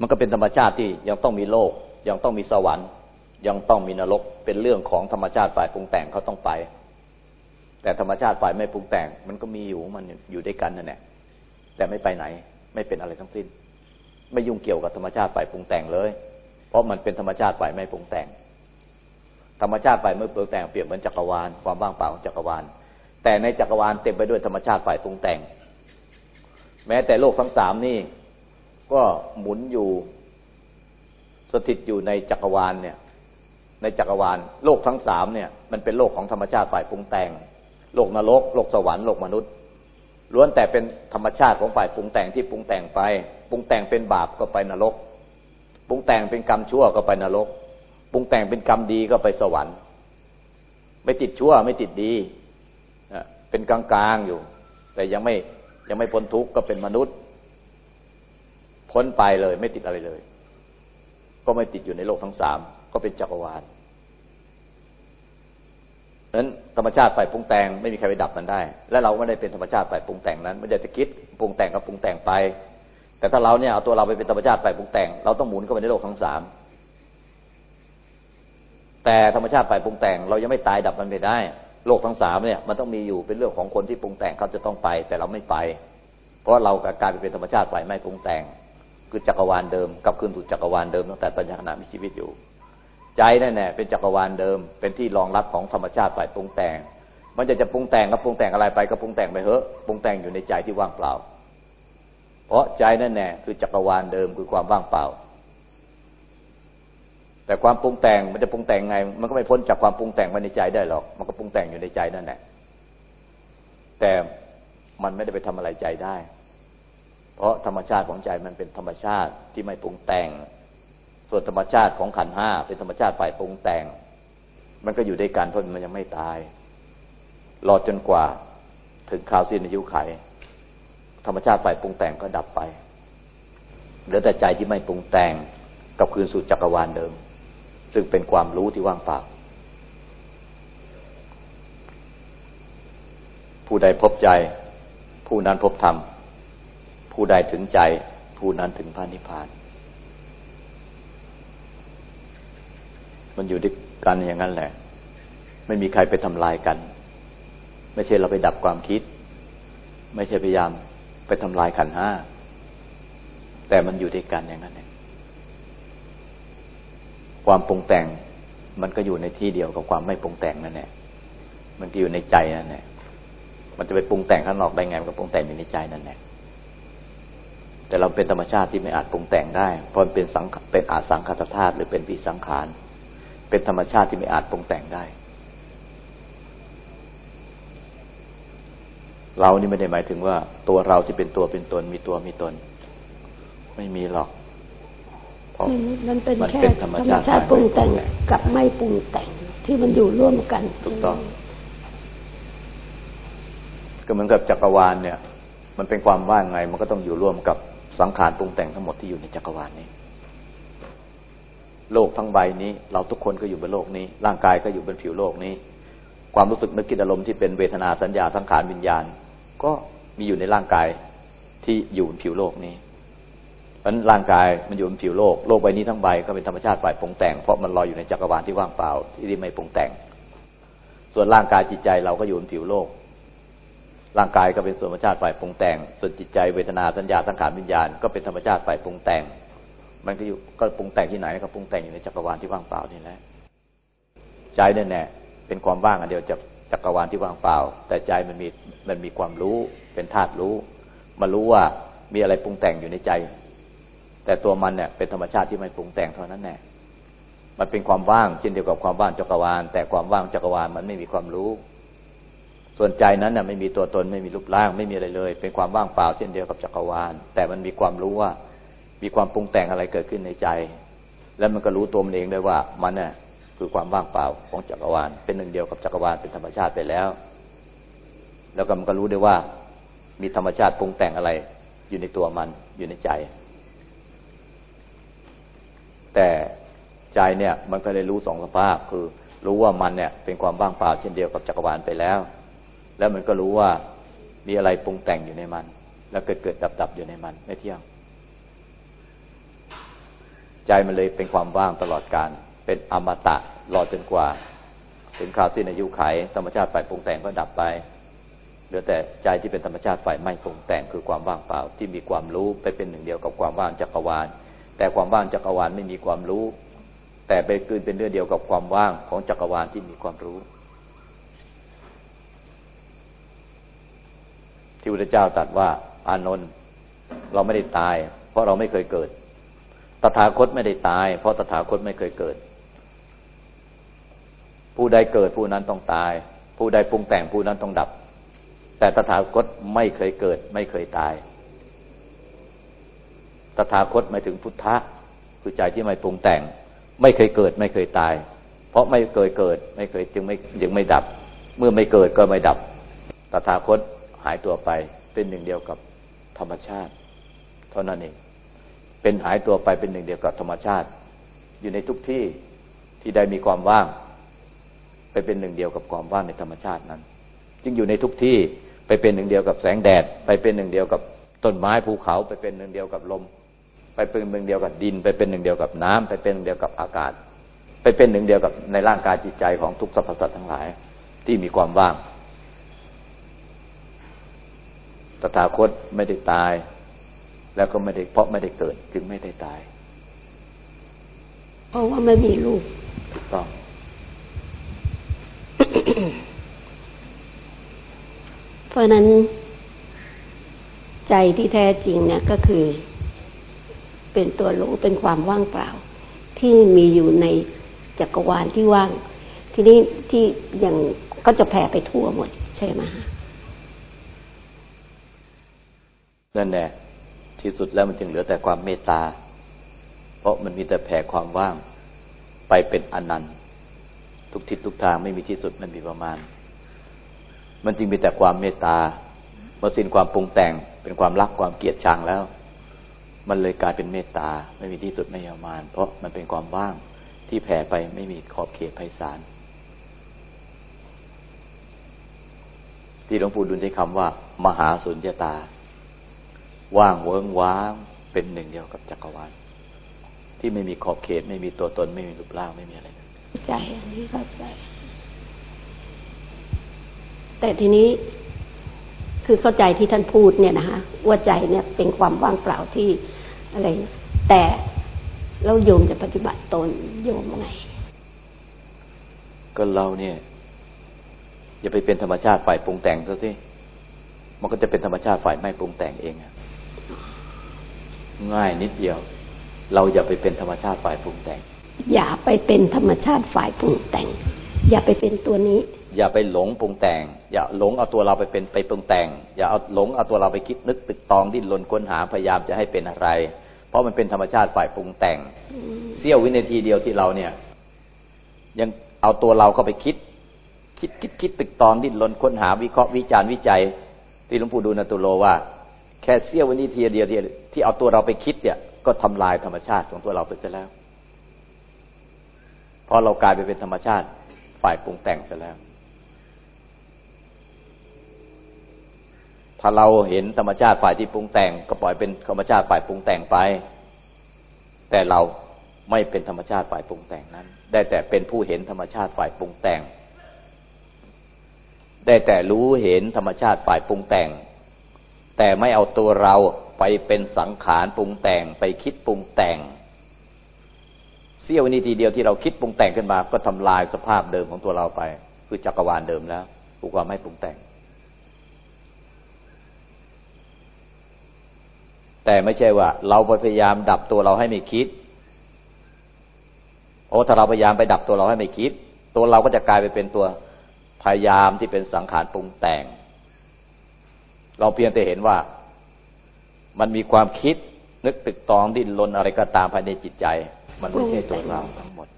มันก็เป็นธรรมชาติที่ยังต้องมีโลก ยังต้องมีสวรรค์ ยังต้องมีนรก เป็นเรื่องของธรรมชาติฝ่ายปรุงแต่งเขาต้องไป แต่ธรรมชาติฝ่ายไม่ปรุงแต่ง มันก็มีอยู่มันอยู่ด้วยกันนั่นแหละแต่ไม่ไปไหน ไม่เป็นอะไรทั้งสิ้น ไม่ยุ่งเกี่ยวกับธรรมชาติฝ่ายปรุงแต่งเลย เพราะมันเป็นธรรมชาติฝ่ายไม่ปรุงแต่ง ธรรมชาติฝ่ายไม่ปรุงแต่งเปรียบเหมือนจักรวาลความว่างเปล่าของจักรวาล แต่ในจักรวาลเต็มไปด้วยธรรมชาติฝ่ายปรุงแต่ง แม้แต่โลกทั้งสามนี่ก็หมุนอยู่สถิตอยู่ในจักรวาลเนี่ย ในจักรวาล โลกทั้งสามเนี่ย มันเป็นโลกของธรรมชาติฝ่ายปรุงแต่ง โลกนรก โลกสวรรค์ โลกมนุษย์ ล้วนแต่เป็นธรรมชาติของฝ่ายปรุงแต่งที่ปรุงแต่งไป ปรุงแต่งเป็นบาปก็ไปนรก ปรุงแต่งเป็นกรรมชั่วก็ไปนรก ปรุงแต่งเป็นกรรมดีก็ไปสวรรค์ ไม่ติดชั่วไม่ติดดีเป็นกลางๆอยู่ แต่ยังไม่ยังไม่พ้นทุกข์ก็เป็นมนุษย์ พ้นไปเลยไม่ติดอะไรเลย ก็ไม่ติดอยู่ในโลกทั้งสามก็เป็นจักรวาลนั้นธรรมชาติฝ่ายปรุงแต่งไม่มีใครไปดับมันได้ และเราไม่ได้เป็นธรรมชาติฝ่ายปรุงแต่งนั้นไม่ได้จะคิดปรุงแต่งก็ปรุงแต่งไป แต่ถ้าเราเนี่ยเอาตัวเราไปเป็นธรรมชาติฝ่ายปรุงแต่งเราต้องหมุนเข้าไปในโลกทั้งสาม แต่ธรรมชาติฝ่ายปรุงแต่ง เรายังไม่ตายดับมันไม่ได้ โลกทั้งสามเนี่ย มันต้องมีอยู่เป็นเรื่องของคนที่ปรุงแต่งเขาจะต้องไป แต่เราไม่ไป เพราะเรากลายเป็นธรรมชาติฝ่ายไม่ปรุงแต่ง คือจักรวาลเดิมกลับคืนสู่จักรวาลเดิมตั้งแต่ตอนยังขณะมีชีวิตอยู่ ใจนั่นแหละเป็นจักรวาลเดิม เป็นที่รองรับของธรรมชาติฝ่ายปรุงแต่ง มันจะจะปรุงแต่งก็ปรุงแต่งอะไรไปก็ปรุงแต่งไปเถอะปรุงแต่งอยู่ในใจที่ว่างเปล่า เพราะใจนั่นแหละคือจักรวาลเดิมคือความว่างเปล่า แต่ความปรุงแต่งมันจะปรุงแต่งไง มันก็ไม่พ้นจากความปรุงแต่งมาในใจได้หรอก มันก็ปรุงแต่งอยู่ในใจนั่นแหละแต่มันไม่ได้ไปทำอะไรใจได้ เพราะธรรมชาติของใจมันเป็นธรรมชาติที่ไม่ปรุงแต่ง ส่วนธรรมชาติของขันห้าเป็นธรรมชาติฝ่ายปรุงแต่ง มันก็อยู่ด้วยกันเพราะมันยังไม่ตาย รอจนกว่าถึงคราวสิ้นอายุไข ธรรมชาติฝ่ายปรุงแต่งก็ดับไปเหลือแต่ใจที่ไม่ปรุงแต่งกับคืนสู่จักรวาลเดิม ซึ่งเป็นความรู้ที่ว่างเปล่า ผู้ใดพบใจ ผู้นั้นพบธรรม ผู้ใดถึงใจ ผู้นั้นถึงพระนิพพาน มันอยู่ด้วยกันอย่างนั้นแหละ ไม่มีใครไปทำลายกัน ไม่ใช่เราไปดับความคิด ไม่ใช่พยายามไปทำลายขันห้า แต่มันอยู่ด้วยกันอย่างนั้นเอง ความปรุงแต่ง มันก็อยู่ในที่เดียวกับความไม่ปรุงแต่งนั่นแหละมันก็อยู่ในใจนั่นแหละมันจะไปปรุงแต่งข้างนอกได้ไงมันก็ปรุงแต่งอยู่ในใจนั่นแหละแต่เราเป็นธรรมชาติที่ไม่อาจปรุงแต่งได้ เพราะเป็นสังเป็นอาสังขตธาตุหรือเป็นปีสังขาร เป็นธรรมชาติที่ไม่อาจปรุงแต่งได้ เรานี่ไม่ได้หมายถึงว่า ตัวเราที่เป็นตัวเป็นตนมีตัวมีตน ไม่มีหรอก มันเป็นแค่ธรรมชาติปรุงแต่งกับไม่ปรุงแต่งที่มันอยู่ร่วมกันถูกต้อง ก็เหมือนกับจักรวาลเนี่ย มันเป็นความว่างไง มันก็ต้องอยู่ร่วมกับสังขารปรุงแต่งทั้งหมดที่อยู่ในจักรวาลนี้ โลกทั้งใบนี้ เราทุกคนก็อยู่บนโลกนี้ ร่างกายก็อยู่บนผิวโลกนี้ ความรู้สึกนึกคิดอารมณ์ที่เป็นเวทนาสัญญาสังขารวิญญาณ ก็มีอยู่ในร่างกายที่อยู่บนผิวโลกนี้ เพราะร่างกายมันอยู่บนผิวโลก โลกใบนี้ทั้งใบก็เป็นธรรมชาติฝ่ายปรุงแต่ง เพราะมันลอยอยู่ในจักรวาลที่ว่างเปล่า ที่ไม่ปรุงแต่ง ส่วนร่างกายจิตใจเราก็อยู่บนผิวโลก ร่างกายก็เป็นส่วนธรรมชาติฝ่ายปรุงแต่ง ส่วนจิตใจเวทนาสัญญาสังขารวิญญาณก็เป็นธรรมชาติฝ่ายปรุงแต่ง มันก็อยู่ก็ปรุงแต่งที่ไหนก็ปรุงแต่งอยู่ในจักรวาลที่ว่างเปล่านี่แหละ ใจนี่แน่เป็นความว่างอันเดียวจากจักรวาลที่ว่างเปล่า แต่ใจมันมีมันมีความรู้เป็นธาตุรู้ มารู้ว่ามีอะไรปรุงแต่งอยู่ในใจ แต่ตัวมันเนี่ยเป็นธรรมชาติที่ไม่ปรุงแต่งเท่านั้นแน่มันเป็นความว่างเช่นเดียวกับความว่างจักรวาล แต่ความว่างจักรวาลมันไม่มีความรู้ ส่วนใจนั้นน่ะไม่มีตัวตนไม่มีรูปร่างไม่มีอะไรเลย เป็นความว่างเปล่าเช่นเดียวกับจักรวาล แต่มันมีความรู้ว่า มีความปรุงแต่งอะไรเกิดขึ้นในใจ แล้วมันก็รู้ตัวมันเองด้วยว่า มันน่ะคือความว่างเปล่าของจักรวาล เป็นหนึ่งเดียวกับจักรวาลเป็นธรรมชาติไปแล้ว แล้วก็มันก็รู้ด้วยว่า มีธรรมชาติปรุงแต่งอะไร อยู่ในตัวมันอยู่ในใจ แต่ใจเนี่ยมันก็เลยรู้สองสภาพ คือรู้ว่ามันเนี่ยเป็นความว่างเปล่าเช่นเดียวกับจักรวาลไปแล้ว แล้วมันก็รู้ว่ามีอะไรปรุงแต่งอยู่ในมัน แล้วเกิดเกิดดับดับอยู่ในมันไม่เที่ยง ใจมันเลยเป็นความว่างตลอดการ เป็นอมตะรอจนกว่า ถึงคราวสิ้นอายุไขธรรมชาติฝ่ายปรุงแต่งก็ดับไปเหลือแต่ใจที่เป็นธรรมชาติฝ่ายไม่ปรุงแต่งคือความว่างเปล่า ที่มีความรู้ไปเป็นหนึ่งเดียวกับความว่างจักรวาล แต่ความว่างจักรวาลไม่มีความรู้ แต่ไปคืนเป็นเรื่องเดียวกับความว่างของจักรวาลที่มีความรู้ ที่พระเจ้าตรัสว่า อานนท์เราไม่ได้ตาย เพราะเราไม่เคยเกิด ตถาคตไม่ได้ตาย เพราะตถาคตไม่เคยเกิด ผู้ใดเกิดผู้นั้นต้องตาย ผู้ใดปรุงแต่งผู้นั้นต้องดับ แต่ตถาคตไม่เคยเกิด ไม่เคยตาย ถาคตหมายถึงพุทธะคือใจที่ไม่ปรุงแต่ง ไม่เคยเกิดไม่เคยตาย เพราะไม่เคยเกิด ไม่เคยจึงไม่ยังไม่ดับ เมื่อไม่เกิดก็ไม่ดับตถาคตหายตัวไปเป็นหนึ่งเดียวกับธรรมชาติ เท่านั้นเองเป็นหายตัวไปเป็นหนึ่งเดียวกับธรรมชาติ อยู่ในทุกที่ที่ได้มีความว่าง ไปเป็นหนึ่งเดียวกับความว่างในธรรมชาตินั้น จึงอยู่ในทุกที่ไปเป็นหนึ่งเดียวกับแสงแดด ไปเป็นหนึ่งเดียวกับต้นไม้ภูเขาไปเป็นหนึ่งเดียวกับลม ไปเป็นหนึ่งเดียวกับดิน ไปเป็นหนึ่งเดียวกับน้ำไปเป็นหนึ่งเดียวกับอากาศ ไปเป็นหนึ่งเดียวกับในร่างกายจิตใจของทุกสรรพสัตว์ทั้งหลาย ที่มีความว่าง ตถาคตไม่ได้ตาย แล้วก็ไม่ได้เพราะไม่ได้เกิด จึงไม่ได้ตาย เพราะว่าไม่มีลูกถูกต้องเพราะนั้นใจที่แท้จริงเนี่ยก็คือ เป็นตัวรู้เป็นความว่างเปล่า ที่มีอยู่ในจักรวาลที่ว่าง ทีนี้ที่อยังก็จะแผ่ไปทั่วหมดใช่ไหมนั่นแหละที่สุดแล้วมันจึงเหลือแต่ความเมตตา เพราะมันมีแต่แผ่ความว่าง ไปเป็นอนันต์ทุกทิศทุกทางไม่มีที่สุดไม่มีประมาณ มันจึงมีแต่ความเมตตาเมื่อสิ้นความปรุงแต่งเป็นความรักความเกลียดชังแล้ว มันเลยกลายเป็นเมตตาไม่มีที่สุดไม่ยาวมาน เพราะมันเป็นความว่างที่แผ่ไปไม่มีขอบเขตไพศาลที่หลวงปู่ดุลใช้คำว่า มหาสุญญตา ว่างเวิงว้างเป็นหนึ่งเดียวกับจักรวาลที่ไม่มีขอบเขต ไม่มีตัวตนไม่มีรูปร่างไม่มีอะไรใจอันนี้เข้าใจแต่ทีนี้ คือเข้าใจที่ท่านพูดเนี่ยนะคะว่าใจเนี่ยเป็นความว่างเปล่าที่อะไร แต่เราโยมจะปฏิบัติตนโยมไง ก็เราเนี่ย อย่าไปเป็นธรรมชาติฝ่ายปรุงแต่งซะสิมันก็จะเป็นธรรมชาติฝ่ายไม่ปรุงแต่งเองง่ายนิดเดียว เราอย่าไปเป็นธรรมชาติฝ่ายปรุงแต่ง อย่าไปเป็นธรรมชาติฝ่ายปรุงแต่ง อย่าไปเป็นตัวนี้ อย่าไปหลงปรุงแต่ง อย่าหลงเอาตัวเราไปเป็นไปปรุงแต่ง อย่าเอาหลงเอาตัวเราไปคิดนึกตึกตองดิ้นรนค้นหาพยายามจะให้เป็นอะไร เพราะมันเป็นธรรมชาติฝ่ายปรุงแต่งเสี้ยววินาทีเดียวที่เราเนี่ย ยังเอาตัวเราเข้าไปคิด คิดคิดคิดตึกตองดิ้นรนค้นหาวิเคราะห์วิจารณ์วิจัย ที่หลวงปู่ดูลตุโลว่า แค่เสี้ยววินาทีเดียวที่ที่เอาตัวเราไปคิดเนี่ย ก็ทำลายธรรมชาติของตัวเราไปซะแล้วเพราะเรากลายไปเป็นธรรมชาติฝ่ายปรุงแต่งซะแล้ว ถ้าเราเห็นธรรมชาติฝ่ายที่ปรุงแต่ง ก็ปล่อยเป็นธรรมชาติฝ่ายปรุงแต่งไป แต่เราไม่เป็นธรรมชาติฝ่ายปรุงแต่งนั้น ได้แต่เป็นผู้เห็นธรรมชาติฝ่ายปรุงแต่ง ได้แต่รู้เห็นธรรมชาติฝ่ายปรุงแต่ง แต่ไม่เอาตัวเราไปเป็นสังขารปรุงแต่งไปคิดปรุงแต่งเสี้ยววินาทีเดียวที่เราคิดปรุงแต่งขึ้นมา ก็ทำลายสภาพเดิมของตัวเราไป คือจักรวาลเดิมแล้วผูกความไม่ปรุงแต่ง แต่ไม่ใช่ว่า เราพยายามดับตัวเราให้ไม่คิด โอ้ถ้าเราพยายามไปดับตัวเราให้ไม่คิด ตัวเราก็จะกลายไปเป็นตัวพยายามที่เป็นสังขารปรุงแต่ง เราเพียงแต่เห็นว่ามันมีความคิดนึกตึกตองดิ้นรนอะไรก็ตามภายในจิตใจ มันไม่ใช่ตัวเราทั้งหมด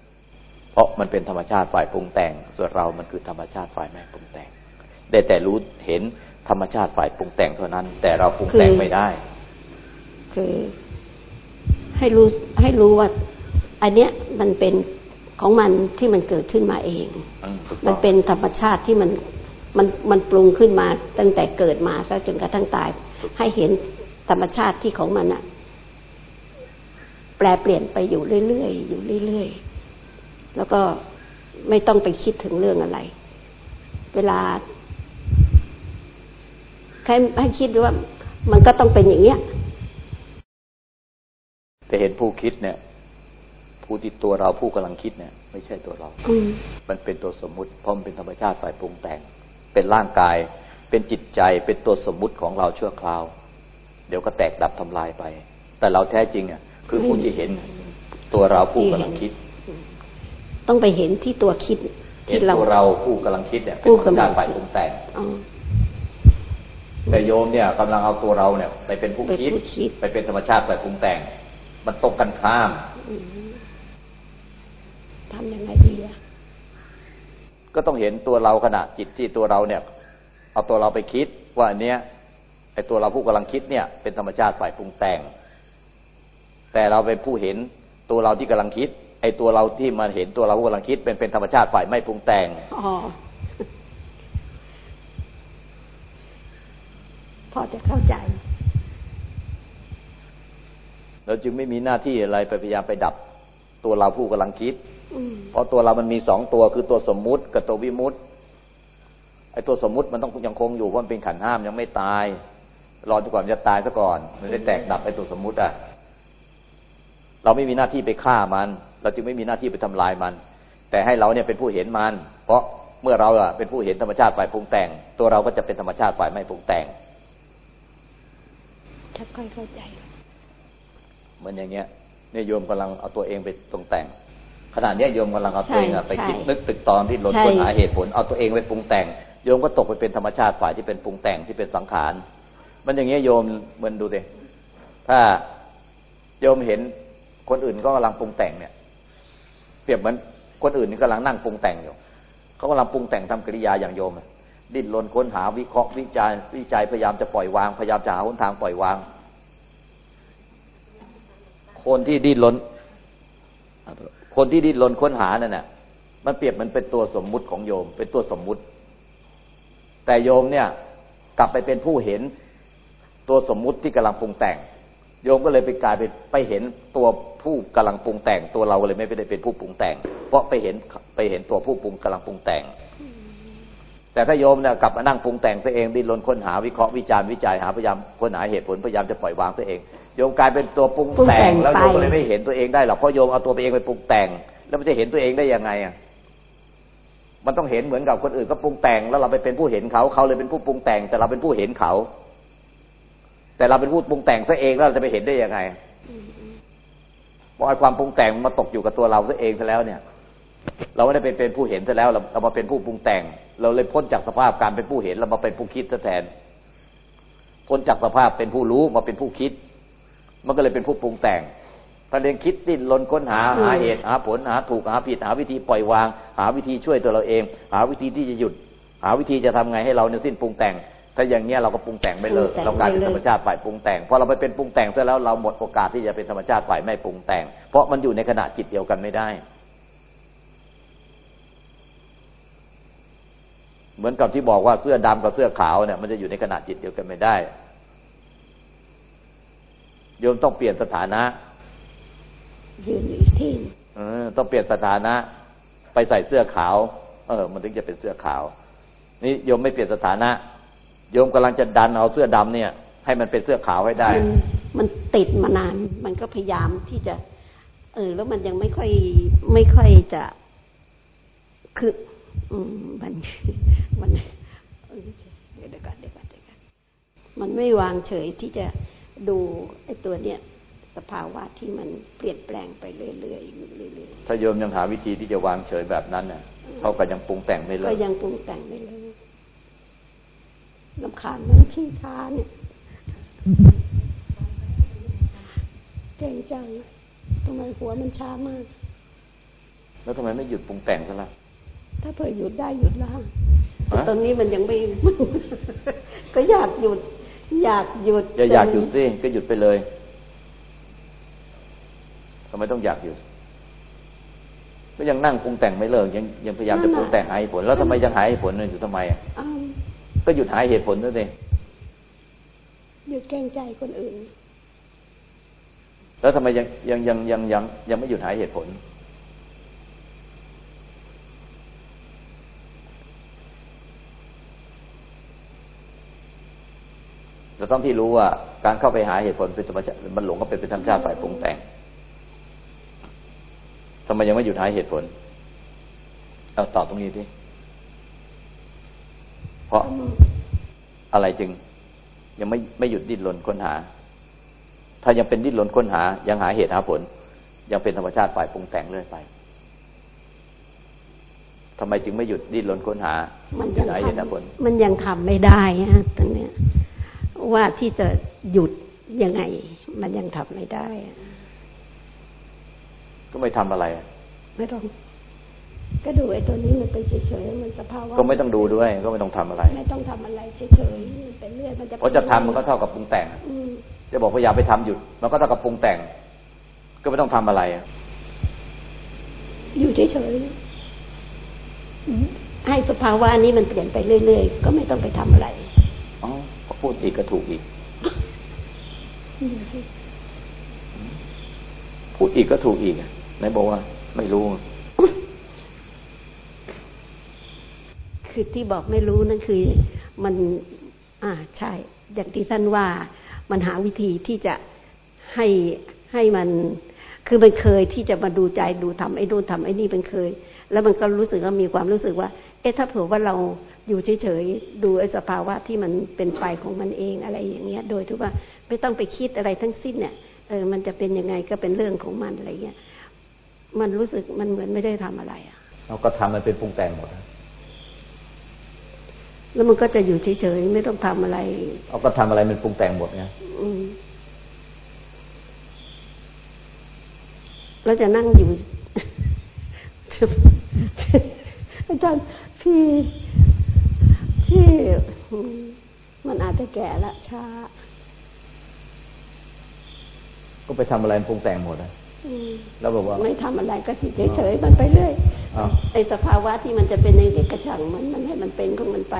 เพราะมันเป็นธรรมชาติฝ่ายปรุงแต่ง ส่วนเรามันคือธรรมชาติฝ่ายไม่ปรุงแต่ง ได้แต่รู้เห็นธรรมชาติฝ่ายปรุงแต่งเท่านั้น แต่เราปรุงแต่งไม่ได้ คือ ให้รู้ให้รู้ว่า อันเนี้ยมันเป็นของมันที่มันเกิดขึ้นมาเอง มันเป็นธรรมชาติที่มันมันมันปรุงขึ้นมาตั้งแต่เกิดมาซะจนกระทั่งตาย ให้เห็นธรรมชาติที่ของมันอะแปลเปลี่ยนไปอยู่เรื่อยๆอยู่เรื่อยๆแล้วก็ไม่ต้องไปคิดถึงเรื่องอะไร เวลาใครให้คิดว่า มันก็ต้องเป็นอย่างเนี้ย แต่เห็นผู้คิดเนี่ย ผู้ติดตัวเราผู้กำลังคิดเนี่ย ไม่ใช่ตัวเรามันเป็นตัวสมมุติเพราะมันเป็นธรรมชาติฝ่ายปรุงแต่ง เป็นร่างกาย เป็นจิตใจ เป็นตัวสมมุติของเราชั่วคราว เดี๋ยวก็แตกดับทำลายไป แต่เราแท้จริงอะ คือผู้ที่เห็นตัวเราผู้กำลังคิด ต้องไปเห็นที่ตัวคิดที่เราตัวเราผู้กำลังคิดเนี่ยเป็นธรรมชาติฝ่ายปรุงแต่งแต่โยมเนี่ยกำลังเอาตัวเราเนี่ย ไปเป็นผู้คิด ไปเป็นธรรมชาติฝ่ายปรุงแต่ง มันตรงกันข้ามทำยังไงดีอะก็ต้องเห็นตัวเราขณะจิตที่ตัวเราเนี่ย เอาตัวเราไปคิด ว่าอันเนี้ยไอ้ตัวเราผู้กำลังคิดเนี่ย เป็นธรรมชาติฝ่ายปรุงแต่ง แต่เราเป็นผู้เห็นตัวเราที่กำลังคิด ไอ้ตัวเราที่มาเห็นตัวเราผู้กำลังคิด เป็นเป็นธรรมชาติฝ่ายไม่ปรุงแต่งอ๋อพอจะเข้าใจ เราจึงไม่มีหน้าที่อะไรไปพยายามไปดับตัวเราผู้กำลังคิดเพราะตัวเรามันมีสองตัวคือตัวสมมุติกับตัววิมุตไอ้ตัวสมมุติมันต้องยังคงอยู่เพราะมันเป็นขันห้ามยังไม่ตายรอจนกว่ามันจะตายซะก่อน มันได้แตกดับไอ้ตัวสมมุติอะเราไม่มีหน้าที่ไปฆ่ามัน เราจึงไม่มีหน้าที่ไปทำลายมัน แต่ให้เราเนี่ยเป็นผู้เห็นมัน เพราะเมื่อเราอะเป็นผู้เห็นธรรมชาติฝ่ายปรุงแต่ง ตัวเราก็จะเป็นธรรมชาติฝ่ายไม่ปรุงแต่งชักค่อยเข้าใจ เหมือนอย่างเงี้ยเนี่ยโยมกำลังเอาตัวเองไปตรงแต่งขณะนี้โยมกำลังเอาตัวเองไปคิดนึกตึกตอนที่หลดค้นหาเหตุผลเอาตัวเองไปปรุงแต่งโยมก็ตกไปเป็นธรรมชาติฝ่ายที่เป็นปรุงแต่งที่เป็นสังขาร มันอย่างเงี้ยโยมเหมือนดูดิถ้าโยมเห็นคนอื่นก็กำลังปรุงแต่งเนี่ย เปรียบเหมือนคนอื่นนี่กำลังนั่งปรุงแต่งอยู่เขากำลังปรุงแต่งทำกิริยาอย่างโยมดิ้นรนค้นหาวิเคราะห์วิจัยวิจัยพยายามจะปล่อยวางพยายามจะหาหนทางปล่อยวาง คนที่ดิ้นรนคนที่ดิ้นรนค้นหานั่นน่ะ มันเปรียบมันเป็นตัวสมมุติของโยม เป็นตัวสมมุติ แต่โยมเนี่ย กลับไปเป็นผู้เห็นตัวสมมุติที่กำลังปรุงแต่ง โยมก็เลยไปกลายไปไปเห็นตัวผู้กำลังปรุงแต่ง ตัวเราเลยไม่ได้เป็นผู้ปรุงแต่ง เพราะไปเห็นไปเห็นตัวผู้ปรุงกำลังปรุงแต่ง แต่ถ้าโยมเนี่ยกลับมานั่งปรุงแต่งตัวเองดิ้นรนค้นหาวิเคราะห์วิจารณ์วิจัยหาพยายามค้นหาเหตุผลพยายามจะปล่อยวางตัวเอง โยมกลายเป็นตัวปรุงแต่ง แล้วโยมก็เลยไม่เห็นตัวเองได้หรอกเพราะโยมเอาตัวเองไปปรุงแต่ง แล้วมันจะเห็นตัวเองได้ยังไงอะมันต้องเห็นเหมือนกับคนอื่นก็ปรุงแต่ง แล้วเราไปเป็นผู้เห็นเขาเขาเลยเป็นผู้ปรุงแต่ง แต่เราเป็นผู้เห็นเขา แต่เราเป็นผู้ปรุงแต่งซะเองแล้วเราจะไปเห็นได้ยังไงเพราะไอ้ความปรุงแต่งมาตกอยู่กับตัวเราซะเองซะแล้วเนี่ย เราไม่ได้เป็นเป็นผู้เห็นซะแล้วเราเรามาเป็นผู้ปรุงแต่ง เราเลยพ้นจากสภาพการเป็นผู้เห็นเรามาเป็นผู้คิดซะแทนพ้นจากสภาพเป็นผู้รู้มาเป็นผู้คิด มันก็เลยเป็นผู้ปรุงแต่งประเด็นคิดดิ้นรนค้นหาหาเหตุหาผลหาถูกหาผิดหาวิธีปล่อยวาง หาวิธีช่วยตัวเราเอง หาวิธีที่จะหยุด หาวิธีจะทำไงให้เราเนี่ยสิ้นปรุงแต่ง ถ้าอย่างเงี้ยเราก็ปรุงแต่งไม่เลิกเรากลายเป็นธรรมชาติฝ่ายปรุงแต่งพอเราไปเป็นปรุงแต่งเสร็จแล้วเราหมดโอกาสที่จะเป็นธรรมชาติฝ่ายไม่ปรุงแต่ง เพราะมันอยู่ในขณะจิตเดียวกันไม่ได้ เหมือนกับที่บอกว่าเสื้อดำกับเสื้อขาวเนี่ยมันจะอยู่ในขณะจิตเดียวกันไม่ได้ โยมต้องเปลี่ยนสถานะยืนอีกที่เออต้องเปลี่ยนสถานะ ไปใส่เสื้อขาว เออ มันถึงจะเป็นเสื้อขาว นี่โยมไม่เปลี่ยนสถานะ โยมกำลังจะดันเอาเสื้อดำเนี่ย ให้มันเป็นเสื้อขาวให้ได้ มันติดมานาน มันก็พยายามที่จะ เออ แล้วมันยังไม่ค่อยไม่ค่อยจะ คือ อืมมันมันเดี๋ยวกันเดี๋ยวกันเดี๋ยวกันมันไม่วางเฉยที่จะ ดูไอ้ตัวเนี้ยสภาวะที่มันเปลี่ยนแปลงไปเรื่อยๆเรื่อยๆถ้าโยมยังหาวิธีที่จะวางเฉยแบบนั้นน่ะเท่ากับยังปรุงแต่งไม่เลิกก็ยังปรุงแต่งไม่เลิกลำคาญมันขี้ช้าเนี่ยเก่งจังทำไมหัวมันช้ามาก แล้วทำไมไม่หยุดปรุงแต่งซะล่ะถ้าเผื่อหยุดได้หยุดแล้วตอนนี้มันยังไม่ก็อยากหยุด อยากหยุดอย่าอยากหยุดสิก็หยุดไปเลยทำไมต้องอยากหยุดก็ยังนั่งปรุงแต่งไม่เลิกยังยังพยายามจะปรุงแต่งหาเหตุผล แล้วทำไมยังหาเหตุผลอยู่ทำไมอะก็หยุดหาเหตุผลนั่นเองหยุดแกงใจคนอื่น แล้วทำไมยังยังยังยังยังยังไม่หยุดหาเหตุผล แต่ต้องที่รู้ว่าการเข้าไปหาเหตุผลเป็นธรรมชาติมันหลงก็เป็นเป็นธรรมชาติฝ่ายปรุงแต่งทำไมยังไม่หยุดหาเหตุผล เอาตอบตรงนี้ทีเพราะอะไรจึง ยังไม่ไม่หยุดดิ้นรนค้นหา ถ้ายังเป็นดิ้นรนค้นหา ยังหาเหตุหาผล ยังเป็นธรรมชาติฝ่ายปรุงแต่งเรื่อยไปทำไมจึงไม่หยุดดิ้นรนค้นหา มันยังหาเหตุหาผล มันยังทำไม่ได้ฮะตรงเนี้ย ว่าที่จะหยุดยังไง มันยังทำไม่ได้ ก็ไม่ทำอะไร ไม่ต้อง ก็ดูไอ้ตัวนี้มันไปเฉยๆมันสภาวะก็ไม่ต้องดูด้วย ก็ไม่ต้องทำอะไร ไม่ต้องทำอะไรเฉยๆมันเป็นเรื่อยมันจะเพราะจะทำมันก็เท่ากับปรุงแต่งจะบอกพยายามไปทำหยุด มันก็เท่ากับปรุงแต่ง ก็ไม่ต้องทำอะไรอยู่เฉยๆให้สภาวะนี้มันเปลี่ยนไปเรื่อยๆ ก็ไม่ต้องไปทำอะไร อ๋อพูดอีกก็ถูกอีก พูดอีกก็ถูกอีกไหนบอกว่า ไม่รู้ คือที่บอกไม่รู้นั่นคือ มัน อ่าใช่ อย่างที่ท่านว่า มันหาวิธีที่จะให้ให้มัน คือมันเคยที่จะมาดูใจดูทำไอ้ดูทำไอ้นี่มันเคย แล้วมันก็รู้สึกว่ามีความรู้สึกว่า เอ๊ะถ้าเผื่อว่าเรา อยู่เฉยๆดูไอ้สภาวะที่มันเป็นไปของมันเองอะไรอย่างเงี้ย โดยที่ว่าไม่ต้องไปคิดอะไรทั้งสิ้นเนี่ยเออมันจะเป็นยังไงก็เป็นเรื่องของมันอะไรเงี้ยมันรู้สึกมันเหมือนไม่ได้ทำอะไรอะเราก็ทำมันเป็นปรุงแต่งหมดแล้วมันก็จะอยู่เฉยๆไม่ต้องทำอะไรเอาก็ทำอะไรมันปรุงแต่งหมดไงแล้วจะนั่งอยู่อาจารย์พี่ที่ มันอาจจะแก่ละช้า ก็ไปทำอะไรปรุงแต่งหมดนะแล้วบอกว่า ไม่ทำอะไรก็เฉยๆมันไปเรื่อยไอสภาวะที่มันจะเป็นในเด็กกระชังมันมันให้มันเป็นของมันไป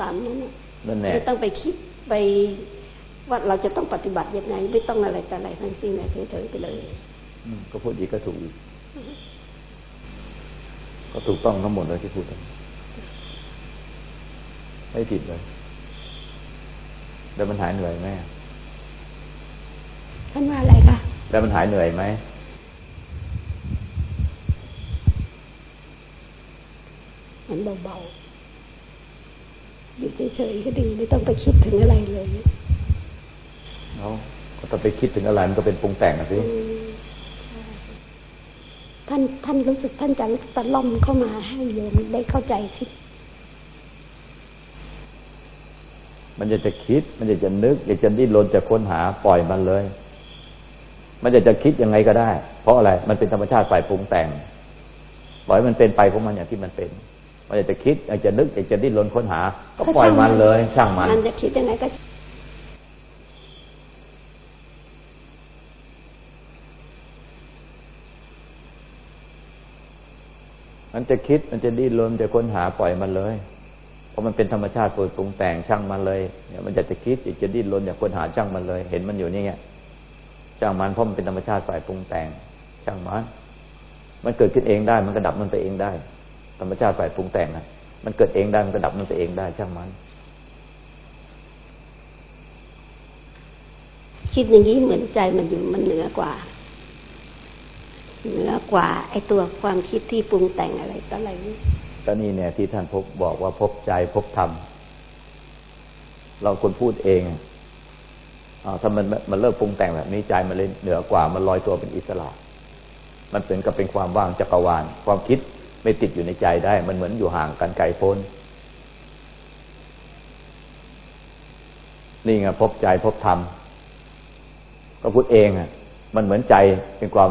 ตามนั้นนั่นแหละไม่ต้องไปคิดไปว่าเราจะต้องปฏิบัติยังไงไม่ต้องอะไรแต่อะไรทั้งสิ้นเลยเฉยๆไปเลยก็พูดอีกก็ถูกอีกก็ถูกต้องทั้งหมดเลยที่พูด ไม่ผิดเลยแล้วมันหายเหนื่อยไหมท่านว่าอะไรคะแล้วมันหายเหนื่อยไหมมันเบาๆอยู่เฉยๆก็ดีไม่ต้องไปคิดถึงอะไรเลยเอาถ้าไปคิดถึงอะไรมันก็เป็นปรุงแต่งสิท่านท่านรู้สึกท่านจะตะล่อมเข้ามาให้โยมได้เข้าใจที่ มันจะจะคิด มันจะจะนึก อยากจะดิ้นรนจะค้นหาปล่อยมันเลย มันจะจะคิดยังไงก็ได้ เพราะอะไร มันเป็นธรรมชาติฝ่ายปรุงแต่ง ปล่อยมันเป็นไปของมันอย่างที่มันเป็น มันจะจะคิดอยากจะนึกอยากจะดิ้นรนค้นหา ก็ปล่อยมันเลย ช่างมัน มันจะคิดยังไงก็มันจะคิดมันจะดิ้นรนจะค้นหาปล่อยมันเลย เพราะมันเป็นธรรมชาติปรุงแต่งช่างมันเลยเนี่ยมันจะจะคิดจะดิ้นรนอยากค้นหาช่างมันเลย เห็นมันอยู่นี่ไงช่างมันเพราะมันเป็นธรรมชาติฝ่ายปรุงแต่งช่างมันมันเกิดขึ้นเองได้ มันก็ดับมันไปเองได้ ธรรมชาติฝ่ายปรุงแต่งนะมันเกิดเองได้มันก็ดับมันไปเองได้ ช่างมัน คิดอย่างนี้เหมือนใจมันอยู่มันเหนือกว่า เหนือกว่า ไอ้ตัวความคิดที่ปรุงแต่งอะไรต่ออะไรนี่ ก็นี่เนี่ยที่ท่านพบบอกว่าพบใจพบธรรม เราคนพูดเองถ้ามันมันเลิกปรุงแต่งแบบนี้ใจมันเลยเหนือกว่า มันลอยตัวเป็นอิสระ มันเป็นกับเป็นความว่างจักรวาล ความคิดไม่ติดอยู่ในใจได้ มันเหมือนอยู่ห่างกันไกลโพ้น นี่ไงพบใจพบธรรม ก็พูดเองอะ มันเหมือนใจเป็นความ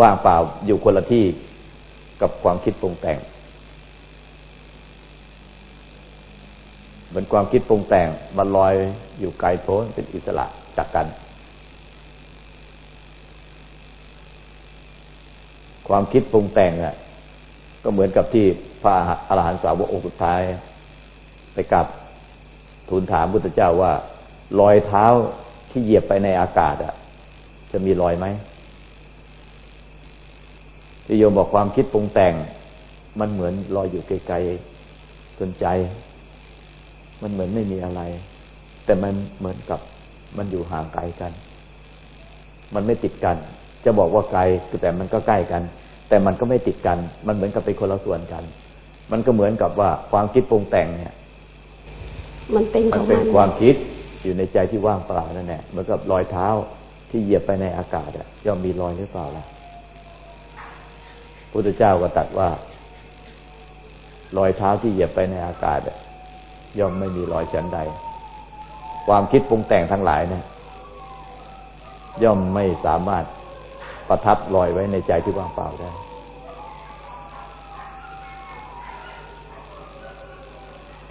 ว่างเปล่าอยู่คนละที่กับความคิดปรุงแต่ง เหมือนความคิดปรุงแต่งมันลอยอยู่ไกลโพ้นเป็นอิสระจากกัน ความคิดปรุงแต่งอะ ก็เหมือนกับที่พระอรหันตสาวกองค์สุดท้าย ไปกับทูลถามพุทธเจ้าว่ารอยเท้าที่เหยียบไปในอากาศอะ จะมีรอยไหมที่โยมบอกความคิดปรุงแต่ง มันเหมือนลอยอยู่ไกลๆจนใจ มันเหมือนไม่มีอะไร แต่มันเหมือนกับมันอยู่ห่างไกลกัน มันไม่ติดกัน จะบอกว่าไกลแต่มันก็ใกล้กัน แต่มันก็ไม่ติดกัน มันเหมือนกับเป็นคนละส่วนกัน มันก็เหมือนกับว่าความคิดปรุงแต่งเนี่ย มันเป็นมันเป็นความคิดอยู่ในใจที่ว่างเปล่านั่นแหละเหมือนกับรอยเท้าที่เหยียบไปในอากาศอะย่อมมีรอยหรือเปล่าล่ะพุทธเจ้าก็ตัดว่า รอยเท้าที่เหยียบไปในอากาศ ย่อมไม่มีรอยฉันใด ความคิดปรุงแต่งทั้งหลายเนี่ยย่อมไม่สามารถประทับรอยไว้ในใจที่ว่างเปล่าได้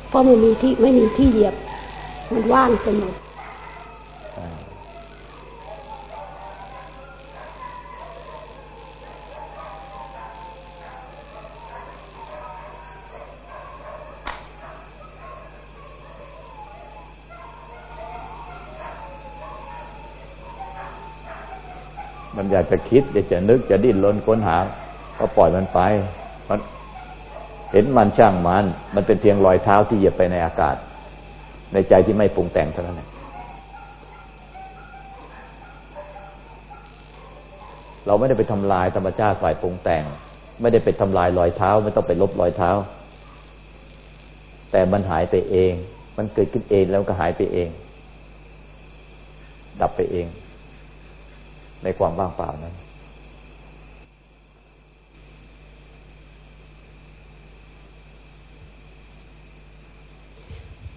เพราะมันมีที่ไม่มีที่เหยียบ มันว่างไปหมดากจะคิดอยากจะนึกจะดิ้นรนค้นหา ก็ปล่อยมันไปมันเห็นมันช่างมัน มันเป็นเพียงรอยเท้าที่เหยียบไปในอากาศ ในใจที่ไม่ปรุงแต่งเท่านั้นเองเราไม่ได้ไปทำลายธรรมชาติฝ่ายปรุงแต่ง ไม่ได้ไปทำลายรอยเท้า ไม่ต้องไปลบรอยเท้า แต่มันหายไปเอง มันเกิดขึ้นเองแล้วก็หายไปเอง ดับไปเอง ในความว่างเปล่านั้น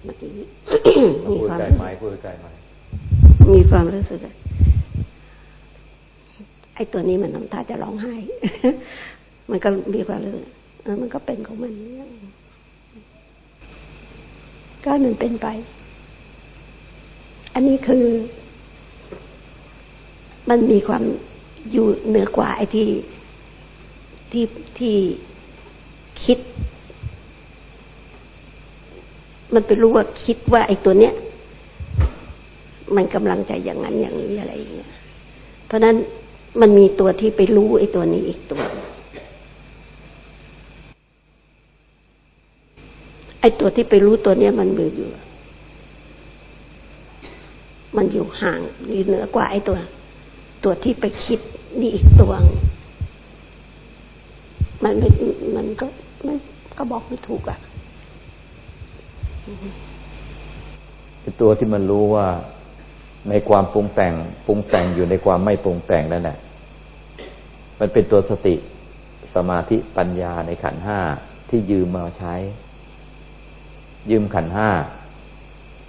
เมื่อกี้มีความรู้สึกพูดใกล้ไหมมีความรู้สึกไอ้ตัวนี้มันน้ำตาจะร้องไห้ มันก็มีความรู้สึกเออมันก็เป็นของมันก็มันเป็นไป อันนี้คือ มันมีความอยู่เหนือกว่าไอ้ที่ที่ที่คิด มันไปรู้ว่าคิดว่าไอ้ตัวเนี้ย มันกำลังจะอย่างนั้นอย่างนี้อะไรอย่างเงี้ย เพราะนั้นมันมีตัวที่ไปรู้ไอ้ตัวนี้อีกตัว ไอ้ตัวที่ไปรู้ตัวเนี้ยมันมืออยู่ มันอยู่ห่างอยู่เหนือกว่าไอ้ตัว ตัวที่ไปคิดนี่อีกตัวมันไม่มันก็ไม่ก็บอกไม่ถูกอะตัวที่มันรู้ว่าในความปรุงแต่งปรุงแต่งอยู่ในความไม่ปรุงแต่งนั่นแหละมันเป็นตัวสติสมาธิปัญญาในขันห้าที่ยืมมาใช้ ยืมขันห้า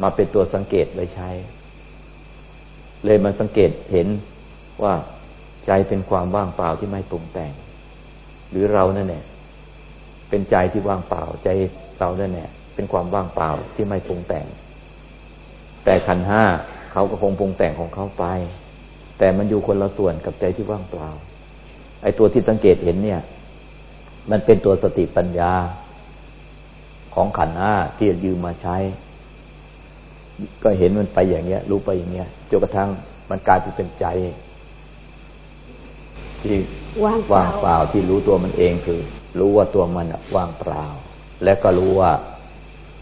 มาเป็นตัวสังเกตไว้ใช้ เลยมันสังเกตเห็น ว่าใจเป็นความว่างเปล่าที่ไม่ปรุงแต่ง หรือเรานั่นแหละเป็นใจที่ว่างเปล่า ใจเรานั่นแหละเป็นความว่างเปล่าที่ไม่ปรุงแต่ง แต่ขันห้าเขาก็คงปรุงแต่งของเขาไป แต่มันอยู่คนละส่วนกับใจที่ว่างเปล่า ไอ้ตัวที่สังเกตเห็นเนี่ย มันเป็นตัวสติปัญญาของขันห้าที่ยืมมาใช้ ก็เห็นมันไปอย่างเงี้ย รู้ไปอย่างเงี้ยจนกระทั่งมันกลายเป็นใจ ที่ว่างเปล่าที่รู้ตัวมันเองคือ รู้ว่าตัวมันว่างเปล่า และก็รู้ว่า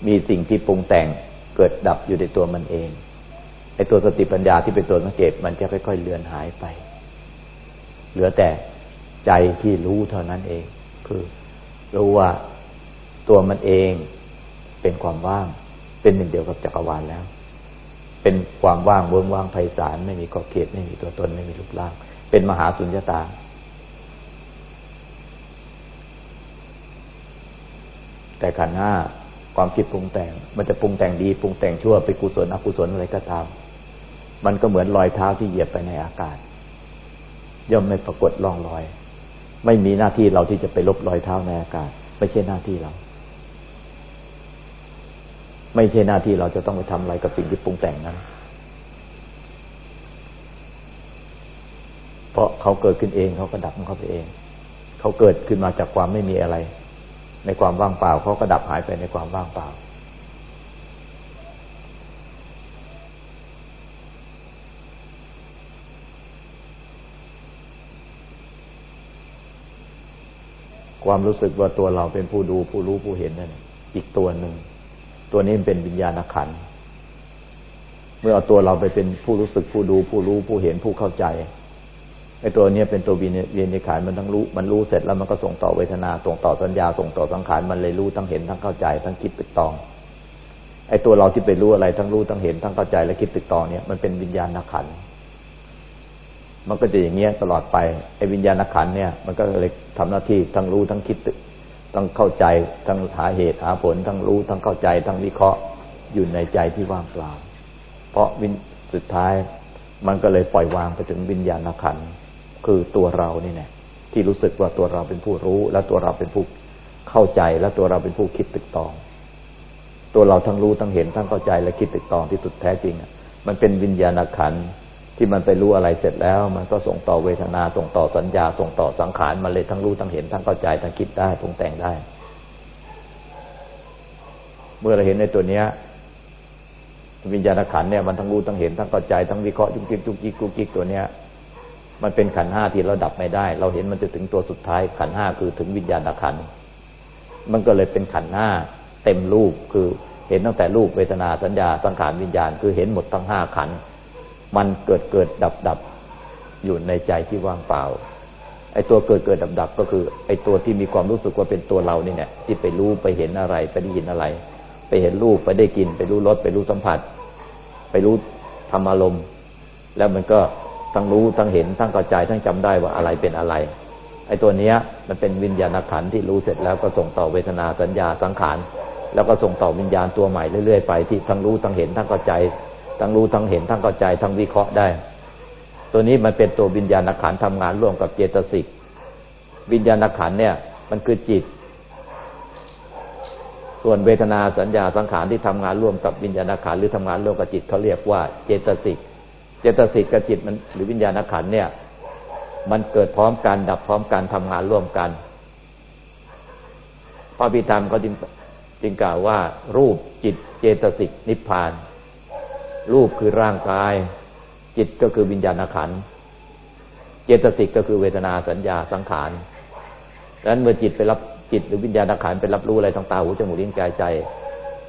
มีสิ่งที่ปรุงแต่งเกิดดับอยู่ในตัวมันเองไอ้ตัวสติปัญญาที่เป็นตัวสังเกตมันจะค่อยๆเลือนหายไป เหลือแต่ใจที่รู้เท่านั้นเอง คือรู้ว่าตัวมันเองเป็นความว่าง เป็นหนึ่งเดียวกับจักรวาลแล้ว เป็นความว่างเวิงว่างไพศาลไม่มีขอบเขตไม่มีตัวตนไม่มีรูปร่าง เป็นมหาสุญญตา แต่ขันห้าความคิดปรุงแต่ง มันจะปรุงแต่งดีปรุงแต่งชั่วไปกุศลอกุศลอะไรก็ตาม มันก็เหมือนรอยเท้าที่เหยียบไปในอากาศ ย่อมไม่ปรากฏร่องรอย ไม่มีหน้าที่เราที่จะไปลบรอยเท้าในอากาศ ไม่ใช่หน้าที่เรา ไม่ใช่หน้าที่เราจะต้องไปทำอะไรกับสิ่งที่ปรุงแต่งนั้น เพราะเขาเกิดขึ้นเองเขาก็ดับของเขาไปเอง เขาเกิดขึ้นมาจากความไม่มีอะไร ในความว่างเปล่าเขาก็ดับหายไปในความว่างเปล่า ความรู้สึกว่าตัวเราเป็นผู้ดูผู้รู้ผู้เห็นนั่นอีกตัวหนึ่ง ตัวนี้เป็นวิญญาณขันเมื่อเอาตัวเราไปเป็นผู้รู้สึกผู้ดูผู้รู้ผู้เห็นผู้เข้าใจ ไอ้ตัวเนี้ยเป็นตัววิญญาณขันมันทั้งรู้ มันรู้เสร็จแล้วมันก็ส่งต่อเวทนา ส่งต่อสัญญา ส่งต่อสังขาร มันเลยรู้ทั้งเห็นทั้งเข้าใจ ทั้งคิดตึกตอง ไอ้ตัวเราที่ไปรู้อะไร ทั้งรู้ทั้งเห็นทั้งเข้าใจและคิดตึกตองเนี่ยมันเป็นวิญญาณขัน มันก็จะอย่างเงี้ยตลอดไป ไอ้วิญญาณขันเนี่ยมันก็เลยทำหน้าที่ทั้งรู้ทั้งคิดทั้งเข้าใจ ทั้งหาเหตุหาผล ทั้งรู้ ทั้งเข้าใจ ทั้งวิเคราะห์อยู่ในใจที่ว่างเปล่า เพราะวินสุดท้ายมันก็เลยปล่อยวางไปถึงวิญญาณขันธ์ คือตัวเรานี่แน่ที่รู้สึกว่าตัวเราเป็นผู้รู้ และตัวเราเป็นผู้เข้าใจและตัวเราเป็นผู้คิดตึกตอง ตัวเราทั้งรู้ทั้งเห็นทั้งเข้าใจและคิดตึกตองที่สุดแท้จริงมันเป็นวิญญาณขันที่มันไปรู้อะไรเสร็จแล้ว มันก็ส่งต่อเวทนา ส่งต่อสัญญา ส่งต่อสังขารมันเลยทั้งรู้ทั้งเห็นทั้งเข้าใจทั้งคิดได้ปรุงแต่งได้ เมื่อเราเห็นในตัวเนี้ยวิญญาณขันเนี่ยมันทั้งรู้ทั้งเห็นทั้งเข้าใจทั้งวิเคราะห์จุกจิกจุกจิกกุกจิกตัวเนี้ย มันเป็นขันห้าที่เราดับไม่ได้ เราเห็นมันจะถึงตัวสุดท้าย ขันห้าคือถึงวิญญาณขัน มันก็เลยเป็นขันห้าเต็มรูปคือเห็นตั้งแต่รูปเวทนาสัญญาสังขารวิญญาณ คือเห็นหมดทั้งห้าขัน มันเกิดเกิดดับดับอยู่ในใจที่ว่างเปล่า ไอ้ตัวเกิดเกิดดับดับก็คือ ไอ้ตัวที่มีความรู้สึกว่าเป็นตัวเรานี่เนี่ยที่ไปรู้ไปเห็นอะไรไปได้ยินอะไร ไปเห็นรูปไปได้กิน ไปรู้รสไปรู้สัมผัส ไปรู้ธรรมอารมณ์แล้วมันก็ ทั้งรู้ทั้งเห็นทั้งเข้าใจทั้งจำได้ว่าอะไรเป็นอะไรไอ้ตัวเนี้ยมันเป็นวิญญาณขันที่รู้เสร็จแล้วก็ส่งต่อเวทนาสัญญาสังขารแล้วก็ส่งต่อวิญญาณตัวใหม่เรื่อยๆไปที่ทั้งรู้ทั้งเห็นทั้งเข้าใจทั้งรู้ทั้งเห็นทั้งเข้าใจทั้งวิเคราะห์ได้ ตัวนี้มันเป็นตัววิญญาณขันทำงานร่วมกับเจตสิกวิญญาณขันเนี่ย มันคือจิต ส่วนเวทนาสัญญาสังขารที่ทำงานร่วมกับวิญญาณขันหรือทำงานร่วมกับจิตเขาเรียกว่าเจตสิก เจตสิกกับจิตมันหรือวิญญาณขันเนี่ย มันเกิดพร้อมกันดับพร้อมกันทำงานร่วมกันพระพิธรรมก็จึงจึงกล่าวว่า รูปจิตเจตสิกนิพพาน รูปคือร่างกาย จิตก็คือวิญญาณขันเจตสิกก็คือเวทนาสัญญาสังขารดังนั้นเมื่อจิตไปรับจิตหรือวิญญาณขันไปรับรู้อะไรทางตาหูจมูกลิ้นกายใจ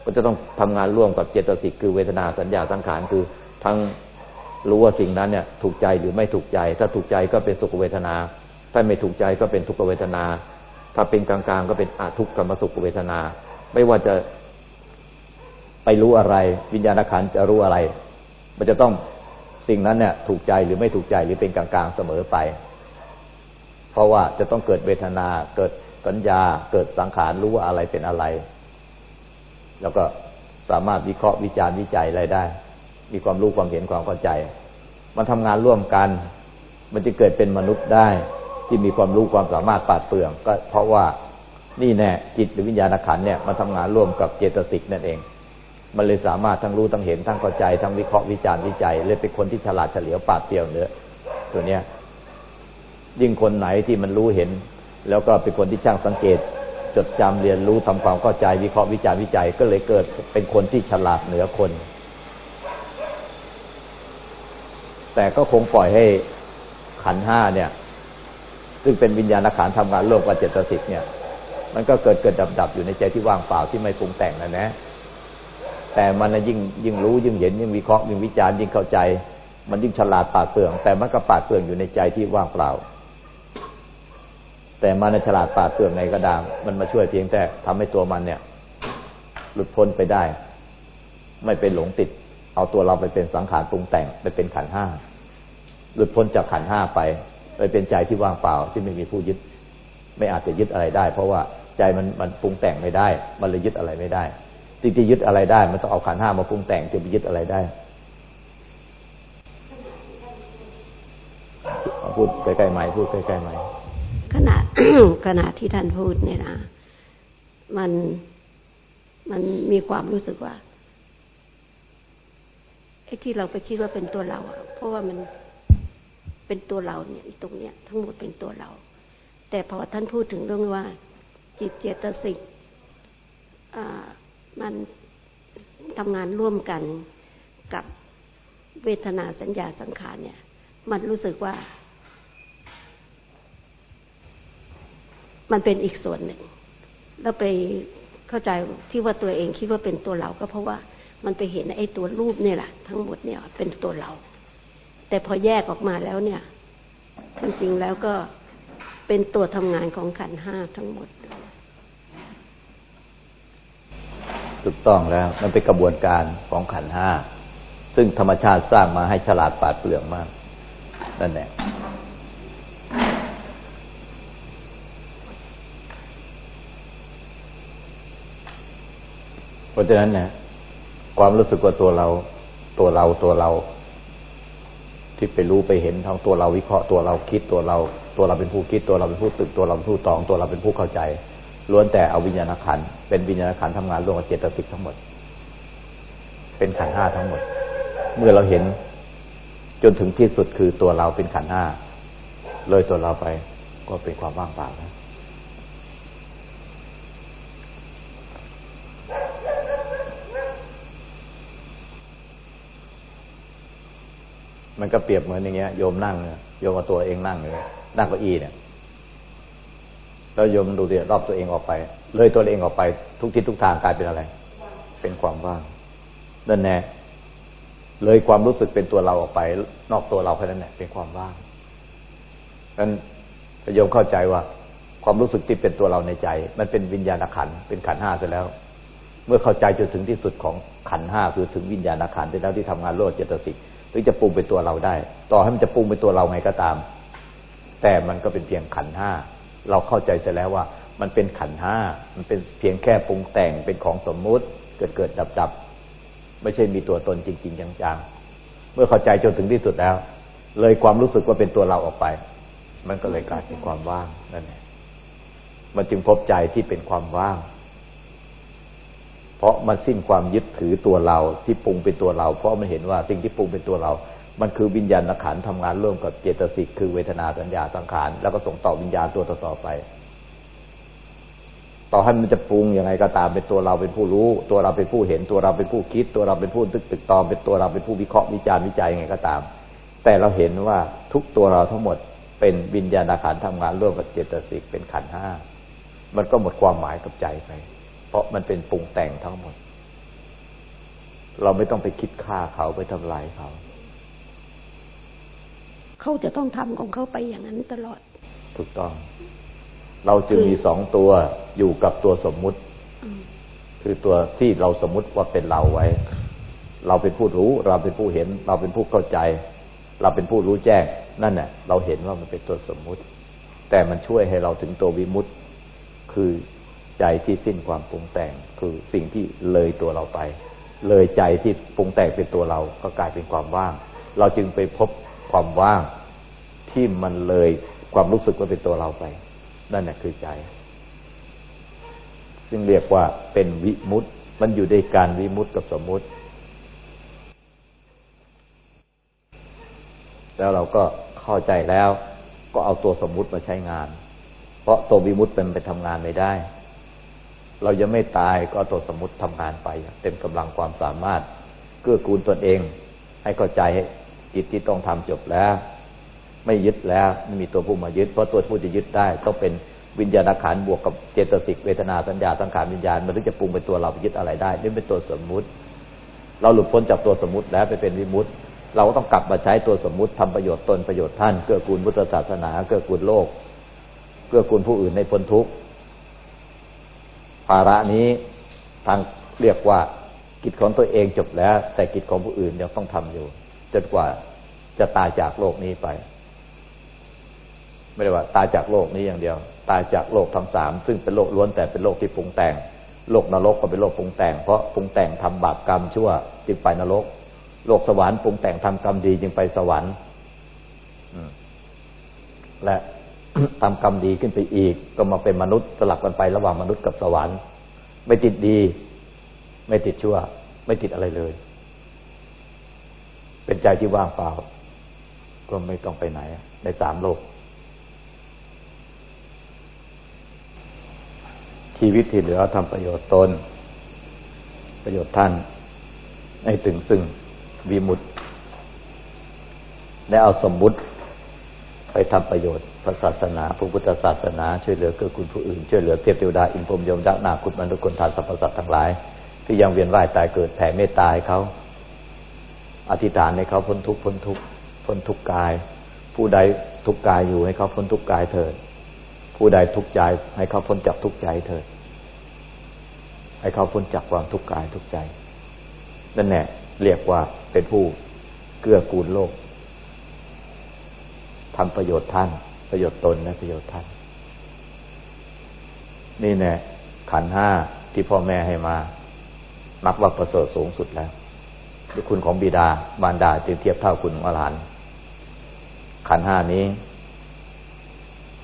ก็จะต้องทำงานร่วมกับเจตสิกคือเวทนาสัญญาสังขารคือทั้ง รู้ว่าสิ่งนั้นเนี่ยถูกใจหรือไม่ถูกใจ ถ้าถูกใจก็เป็นสุขเวทนา ถ้าไม่ถูกใจก็เป็นทุกขเวทนา ถ้าเป็นกลางๆก็เป็นอาทุกขมสุขเวทนา ไม่ว่าจะไปรู้อะไร วิญญาณขันจะรู้อะไร มันจะต้องสิ่งนั้นเนี่ยถูกใจหรือไม่ถูกใจหรือเป็นกลางๆเสมอไป เพราะว่าจะต้องเกิดเวทนา เกิดสัญญา เกิดสังขารรู้ว่าอะไรเป็นอะไร แล้วก็สามารถวิเคราะห์วิจารณ์วิจัยอะไรได้ มีความรู้ความเห็นความเข้าใจ มันทำงานร่วมกัน มันจะเกิดเป็นมนุษย์ได้ ที่มีความรู้ความสามารถปาดเปลือง ก็เพราะว่านี่แน่จิตหรือวิญญาณขันเนี่ยมันทำงานร่วมกับเจตสิกนั่นเอง มันเลยสามารถทั้งรู้ทั้งเห็นทั้งเข้าใจทั้งวิเคราะห์วิจารณ์วิจัยเลยเป็นคนที่ฉลาดเฉลียวปาดเปรียวเนื้อตัวเนี้ยยิ่งคนไหนที่มันรู้เห็น แล้วก็เป็นคนที่ช่างสังเกต จดจำเรียนรู้ทำความเข้าใจวิเคราะห์วิจารณ์วิจัย ก็เลยเกิดเป็นคนที่ฉลาดเหนือคน แต่ก็คงปล่อยให้ขันห้าเนี่ย ซึ่งเป็นวิญญาณขันทำงานร่วมกับเจตสิกเนี่ย มันก็เกิดเกิดดับดับอยู่ในใจที่ว่างเปล่าที่ไม่ปรุงแต่งนะนะ แต่มันยิ่งยิ่งรู้ยิ่งเห็นยิ่งวิเคราะห์ยิ่งวิจารณ์ยิ่งเข้าใจ มันยิ่งฉลาดปาดเปลือง แต่มันก็ปาดเปลืองอยู่ในใจที่ว่างเปล่า แต่มันฉลาดปาดเปลืองในกระดางมันมาช่วยเพียงแต่ทำให้ตัวมันเนี่ย หลุดพ้นไปได้ ไม่ไปหลงติด เอาตัวเราไปเป็นสังขารปรุงแต่งไปเป็นขันห้าหลุดพ้นจากขันห้าไป ไปเป็นใจที่ว่างเปล่าที่ไม่มีผู้ยึด ไม่อาจจะยึดอะไรได้ เพราะว่าใจมันมันปรุงแต่งไม่ได้ มันเลยยึดอะไรไม่ได้จริงจะยึดอะไรได้ มันต้องเอาขันห้ามาปรุงแต่งจะไปยึดอะไรได้พูดใกล้ๆไหมพูดใกล้ๆไหมขณะขณะที่ท่านพูดเนี่ยนะมันมันมีความรู้สึกว่า อ้ที่เราไปคิดว่าเป็นตัวเราเพราะว่ามันเป็นตัวเราเนี่ยตรงเนี้ย ทั้งหมดเป็นตัวเรา แต่พอท่านพูดถึงเรื่องว่า จิตเจตสิกมันทำงานร่วมกันกับเวทนาสัญญาสังขารเนี่ย มันรู้สึกว่า มันเป็นอีกส่วนหนึ่ง แล้วไปเข้าใจที่ว่าตัวเองคิดว่าเป็นตัวเราก็เพราะว่า มันไปเห็นไอ้ตัวรูปเนี่ยแหละทั้งหมดเนี่ยเป็นตัวเรา แต่พอแยกออกมาแล้วเนี่ยจริงๆแล้วก็เป็นตัวทำงานของขันห้าทั้งหมดถูกต้องแล้ว มันเป็นกระบวนการของขันห้าซึ่งธรรมชาติสร้างมาให้ฉลาดปาดเปลืองมาก นั่นแหละเพราะฉะนั้นเนี่ย ความรู้สึกว่าตัวเรา ตัวเราตัวเรา ที่ไปรู้ไปเห็นทั้งตัวเราวิเคราะห์ตัวเราคิดตัวเรา ตัวเราเป็นผู้คิดตัวเราเป็นผู้ตึกตัวเราเป็นผู้ตอง ตัวเราเป็นผู้เข้าใจล้วนแต่เอาวิญญาณขันเป็นวิญญาณขันทำงานร่วมกับเจตสิกทั้งหมด เป็นขันห้าทั้งหมด เมื่อเราเห็นจนถึงที่สุดคือตัวเราเป็นขันห้าเลยตัวเราไปก็เป็นความว่างเปล่านะ มันก็เปรียบเหมือนอย่างเงี้ยโยมนั่งเโยมเอาตัวเองนั่งเลยนั่งเก้าอี้เนี่ยแล้วโยมดูดิรอบตัวเองออกไป เลยตัวเองออกไป ทุกทิศทุกทางกลายเป็นอะไร เป็นความว่างนั่นแน่เลยความรู้สึกเป็นตัวเราออกไป นอกตัวเราแค่นั้นแหละเป็นความว่างนั้นโยมเข้าใจว่า ความรู้สึกที่เป็นตัวเราในใจ มันเป็นวิญญาณขันเป็นขันห้าเสร็จแล้ว เมื่อเข้าใจจนถึงที่สุดของขันห้าคือถึงวิญญาณขันเสร็จแล้วที่ทำงานโลดเจตสิก ถึงจะปรุงเป็นตัวเราได้ ต่อให้มันจะปรุงเป็นตัวเราไงก็ตาม แต่มันก็เป็นเพียงขันห้าเราเข้าใจเสร็จแล้วว่า มันเป็นขันห้ามันเป็นเพียงแค่ปรุงแต่งเป็นของสมมุติ เกิดเกิดดับดับไม่ใช่มีตัวตนจริง ๆ จังๆเมื่อเข้าใจจนถึงที่สุดแล้ว เลยความรู้สึกว่าเป็นตัวเราออกไป มันก็เลยกลายเป็นความว่างนั่นเองมันจึงพบใจที่เป็นความว่าง ราะมันสิ้นความยึดถือตัวเราที่ปรุงเป็นตัวเรา เพราะมันเห็นว่าสิ่งที่ปรุงเป็นตัวเรา มันคือวิญญาณขันทำงานร่วมกับเจตสิกคือเวทนาสัญญาสังขารแล้วก็ส่งต่อวิญญาณตัวต่อไป ต่อให้มันจะปรุงยังไงก็ตามเป็นตัวเราเป็นผู้รู้ ตัวเราเป็นผู้เห็นตัวเราเป็นผู้คิด ตัวเราเป็นผู้ตึกตึกตอมเป็นตัวเราเป็นผู้วิเคราะห์วิจารณ์วิจัยยังไงก็ตาม แต่เราเห็นว่าทุกตัวเราทั้งหมดเป็นวิญญาณขันทำงานร่วมกับเจตสิกเป็นขันห้ามันก็หมดความหมายกับใจไป ราะมันเป็นปรุงแต่งทั้งหมด เราไม่ต้องไปคิดฆ่าเขาไปทำลายเขา เขาจะต้องทำของเขาไปอย่างนั้นตลอด ถูกต้อง เราจึงมีสองตัวอยู่กับตัวสมมุติ คือตัวที่เราสมมุติว่าเป็นเราไว้ เราเป็นผู้รู้ เราเป็นผู้เห็น เราเป็นผู้เข้าใจ เราเป็นผู้รู้แจ้ง นั่นแหละเราเห็นว่ามันเป็นตัวสมมุติ แต่มันช่วยให้เราถึงตัววิมุตติ คือ ใจที่สิ้นความปรุงแต่ง คือสิ่งที่เลยตัวเราไป เลยใจที่ปรุงแต่งเป็นตัวเราก็กลายเป็นความว่าง เราจึงไปพบความว่างที่มันเลยความรู้สึกว่าเป็นตัวเราไป นั่นแหละคือใจ ซึ่งเรียกว่าเป็นวิมุตต์มันอยู่ในการวิมุตต์กับสมมุติ แล้วเราก็เข้าใจแล้วก็เอาตัวสมมุติมาใช้งาน เพราะตัววิมุตต์เป็นไปทำงานไม่ได้ เรายังไม่ตายก็ตัวสมมติทำงานไป เต็มกำลังความสามารถ เกื้อกูลตนเอง ให้เข้าใจจิตที่ต้องทำจบแล้ว ไม่ยึดแล้วไม่มีตัวผู้มายึด เพราะตัวผู้จะยึดได้ต้องเป็นวิญญาณขันบวกกับเจตสิกเวทนาสัญญาสังขารวิญญาณ มันถึงจะปรุงเป็นตัวเราไปยึดอะไรได้นี่เป็นตัวสมมุติ เราหลุดพ้นจากตัวสมมุติแล้วไปเป็นวิมุติ เราก็ต้องกลับมาใช้ตัวสมมุติทำประโยชน์ตนประโยชน์ท่านเกื้อกูลพุทธศาสนาเกื้อกูลโลกเกื้อกูลผู้อื่นในพ้นทุกข์ ภาระนี้ทางเรียกว่ากิจของตัวเองจบแล้ว แต่กิจของผู้อื่นยังต้องทำอยู่จนกว่าจะตายจากโลกนี้ไป ไม่ได้ว่า ตายจากโลกนี้อย่างเดียว ตายจากโลกทั้งสามซึ่งเป็นโลกล้วนแต่เป็นโลกที่ปรุงแต่ง โลกนรกก็เป็นโลกปรุงแต่งเพราะปรุงแต่งทำบาปกรรมชั่วจึงไปนรก โลกสวรรค์ปรุงแต่งทำกรรมดีจึงไปสวรรค์และ ทำกรรมดีขึ้นไปอีก ก็มาเป็นมนุษย์สลับกันไประหว่างมนุษย์กับสวรรค์ไม่ติดดี ไม่ติดชั่ว ไม่ติดอะไรเลย เป็นใจที่ว่างเปล่า ก็ไม่ต้องไปไหน ในสามโลก ชีวิตที่เหลือทำประโยชน์ตน ประโยชน์ท่าน ให้ถึงซึ่งวิมุตติและเอาสมมุติไปทำประโยชน์ พระศาสนาพระพุทธศาสนาช่วยเหลือเกื้อกูลผู้อื่นช่วยเหลือเทพเทวดาอินพรมยมยักษ์นาคุตมนุษย์คนทานสรรพสัตว์ทั้งหลาย ที่ยังเวียนว่ายตายเกิดแผ่เมตตาให้เขาอธิษฐานให้เขาพ้นทุกข์พ้นทุกข์พ้นทุกข์กาย ผู้ใดทุกข์กายอยู่ให้เขาพ้นทุกข์กายเถิด ผู้ใดทุกข์ใจให้เขาพ้นจากทุกข์ใจเถิด ให้เขาพ้นจากความทุกข์กายทุกข์ใจนั่นแหละเรียกว่าเป็นผู้เกื้อกูลโลกทำประโยชน์ท่าน ประโยชน์ตนและประโยชน์ท่าน นี่แน่ขันห้าที่พ่อแม่ให้มา นับว่าประเสริฐสูงสุดแล้วด้วยคุณของบิดาบารดาจึงเทียบเท่าคุณของอรหันต์ขันห้านี้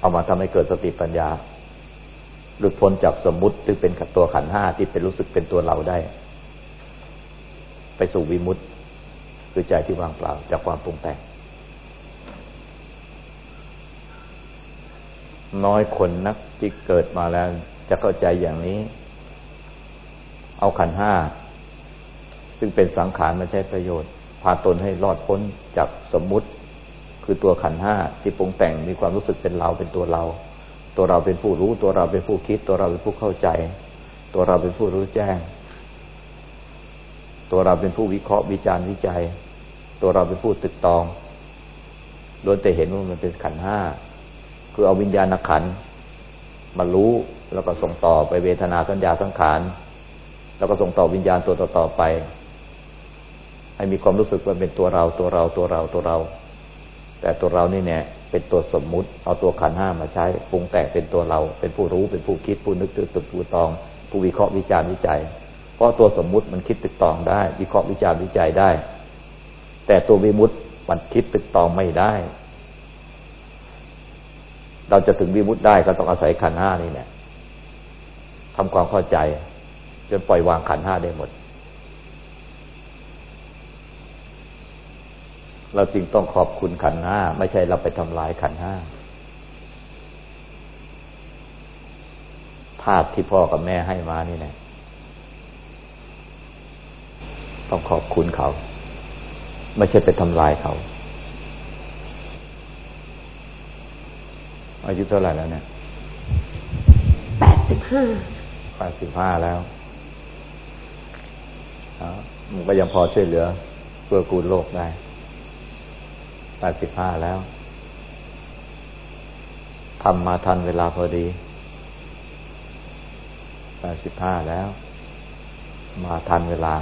เอามาทำให้เกิดสติปัญญา หลุดพ้นจากสมมุติที่เป็นตัวขันห้าที่เป็นรู้สึกเป็นตัวเราได้ ไปสู่วิมุตติคือใจที่ว่างเปล่าจากความปรุงแต่ง น้อยคนนักที่เกิดมาแล้ว จะเข้าใจอย่างนี้ เอาขันห้า ซึ่งเป็นสังขารมาใช้ประโยชน์ พาตนให้รอดพ้นจากสมมุติ คือตัวขันห้าที่ปรุงแต่งมีความรู้สึกเป็นเราเป็นตัวเรา ตัวเราเป็นผู้รู้ ตัวเราเป็นผู้คิด ตัวเราเป็นผู้เข้าใจ ตัวเราเป็นผู้รู้แจ้ง ตัวเราเป็นผู้วิเคราะห์วิจารณ์วิจัย ตัวเราเป็นผู้ตึกตองล้วนแต่เห็นว่ามันเป็นขันห้า คือเอาวิญญาณขันมารู้แล้วก็ส่งต่อไปเวทนาสัญญาสังขารแล้วก็ส่งต่อวิญญาณตัวต่อไป ให้มีความรู้สึกว่าเป็นตัวเราตัวเราตัวเราตัวเรา แต่ตัวเรานี่เนี่ยเป็นตัวสมมุติ เอาตัวขันห้ามาใช้ปรุงแต่งเป็นตัวเรา เป็นผู้รู้เป็นผู้คิดผู้นึกตึกตึกผู้ตอง ผู้วิเคราะห์วิจารณ์วิจัย เพราะตัวสมมุติมันคิดตึกตองได้ วิเคราะห์วิจารณ์วิจัยได้ แต่ตัววิมุตติมันคิดตึกตองไม่ได้ เราจะถึงวิมุตได้ก็ต้องอาศัยขันห้านี่แหละทำความเข้าใจ จนปล่อยวางขันห้าได้หมด เราจึงต้องขอบคุณขันห้า ไม่ใช่เราไปทำลายขันห้าธาตุที่พ่อกับแม่ให้มานี่แหละต้องขอบคุณเขา ไม่ใช่ไปทำลายเขา อายุเท่าไหร่แล้วเนี่ยแปดสิบห้าแปดสิบห้าแล้วมันก็ยังพอช่วยเหลือเพื่อกูลโลกได้แปดสิบห้าแล้วทำมาทันเวลาพอดีแปดสิบห้าแล้ว มาทันเวลา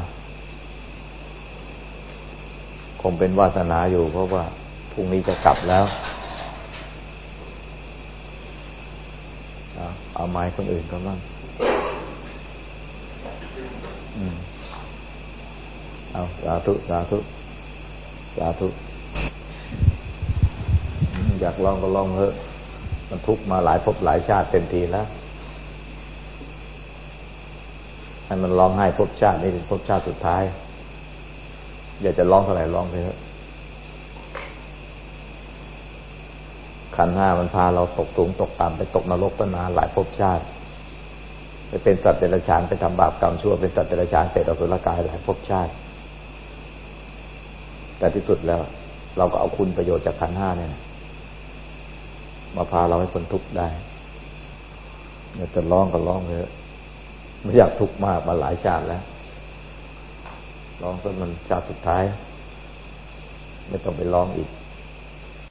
คงเป็นวาสนาอยู่เพราะว่าพรุ่งนี้จะกลับแล้ว เอาไม้คนอื่นก็บ้างเอาสาธุสาธุสาธุอยากลองก็ลองเถอะ มันทุกมาหลายภพหลายชาติเต็มทีแล้วให้มันร้องไห้ภพชาตินี้เป็นภพชาติสุดท้าย อยากจะร้องเท่าไหร่ร้องไปเถอะ ขันห้ามันพาเราตกสูงตกต่ำไปตกนรกตั้งนานหลายภพชาติ ไปเป็นสัตว์เดรัจฉานไปทำบาปกรรมชั่วเป็นสัตว์เดรัจฉานเปรตอสุรกายหลายภพชาติ แต่ที่สุดแล้ว เราก็เอาคุณประโยชน์จากขันห้าเนี่ยมาพาเราให้พ้นทุกข์ได้เนี่ยจะร้องก็ร้องเลยไม่อยากทุกข์มากมาหลายชาติแล้วร้องจนมันชาติสุดท้าย ไม่ต้องไปร้องอีก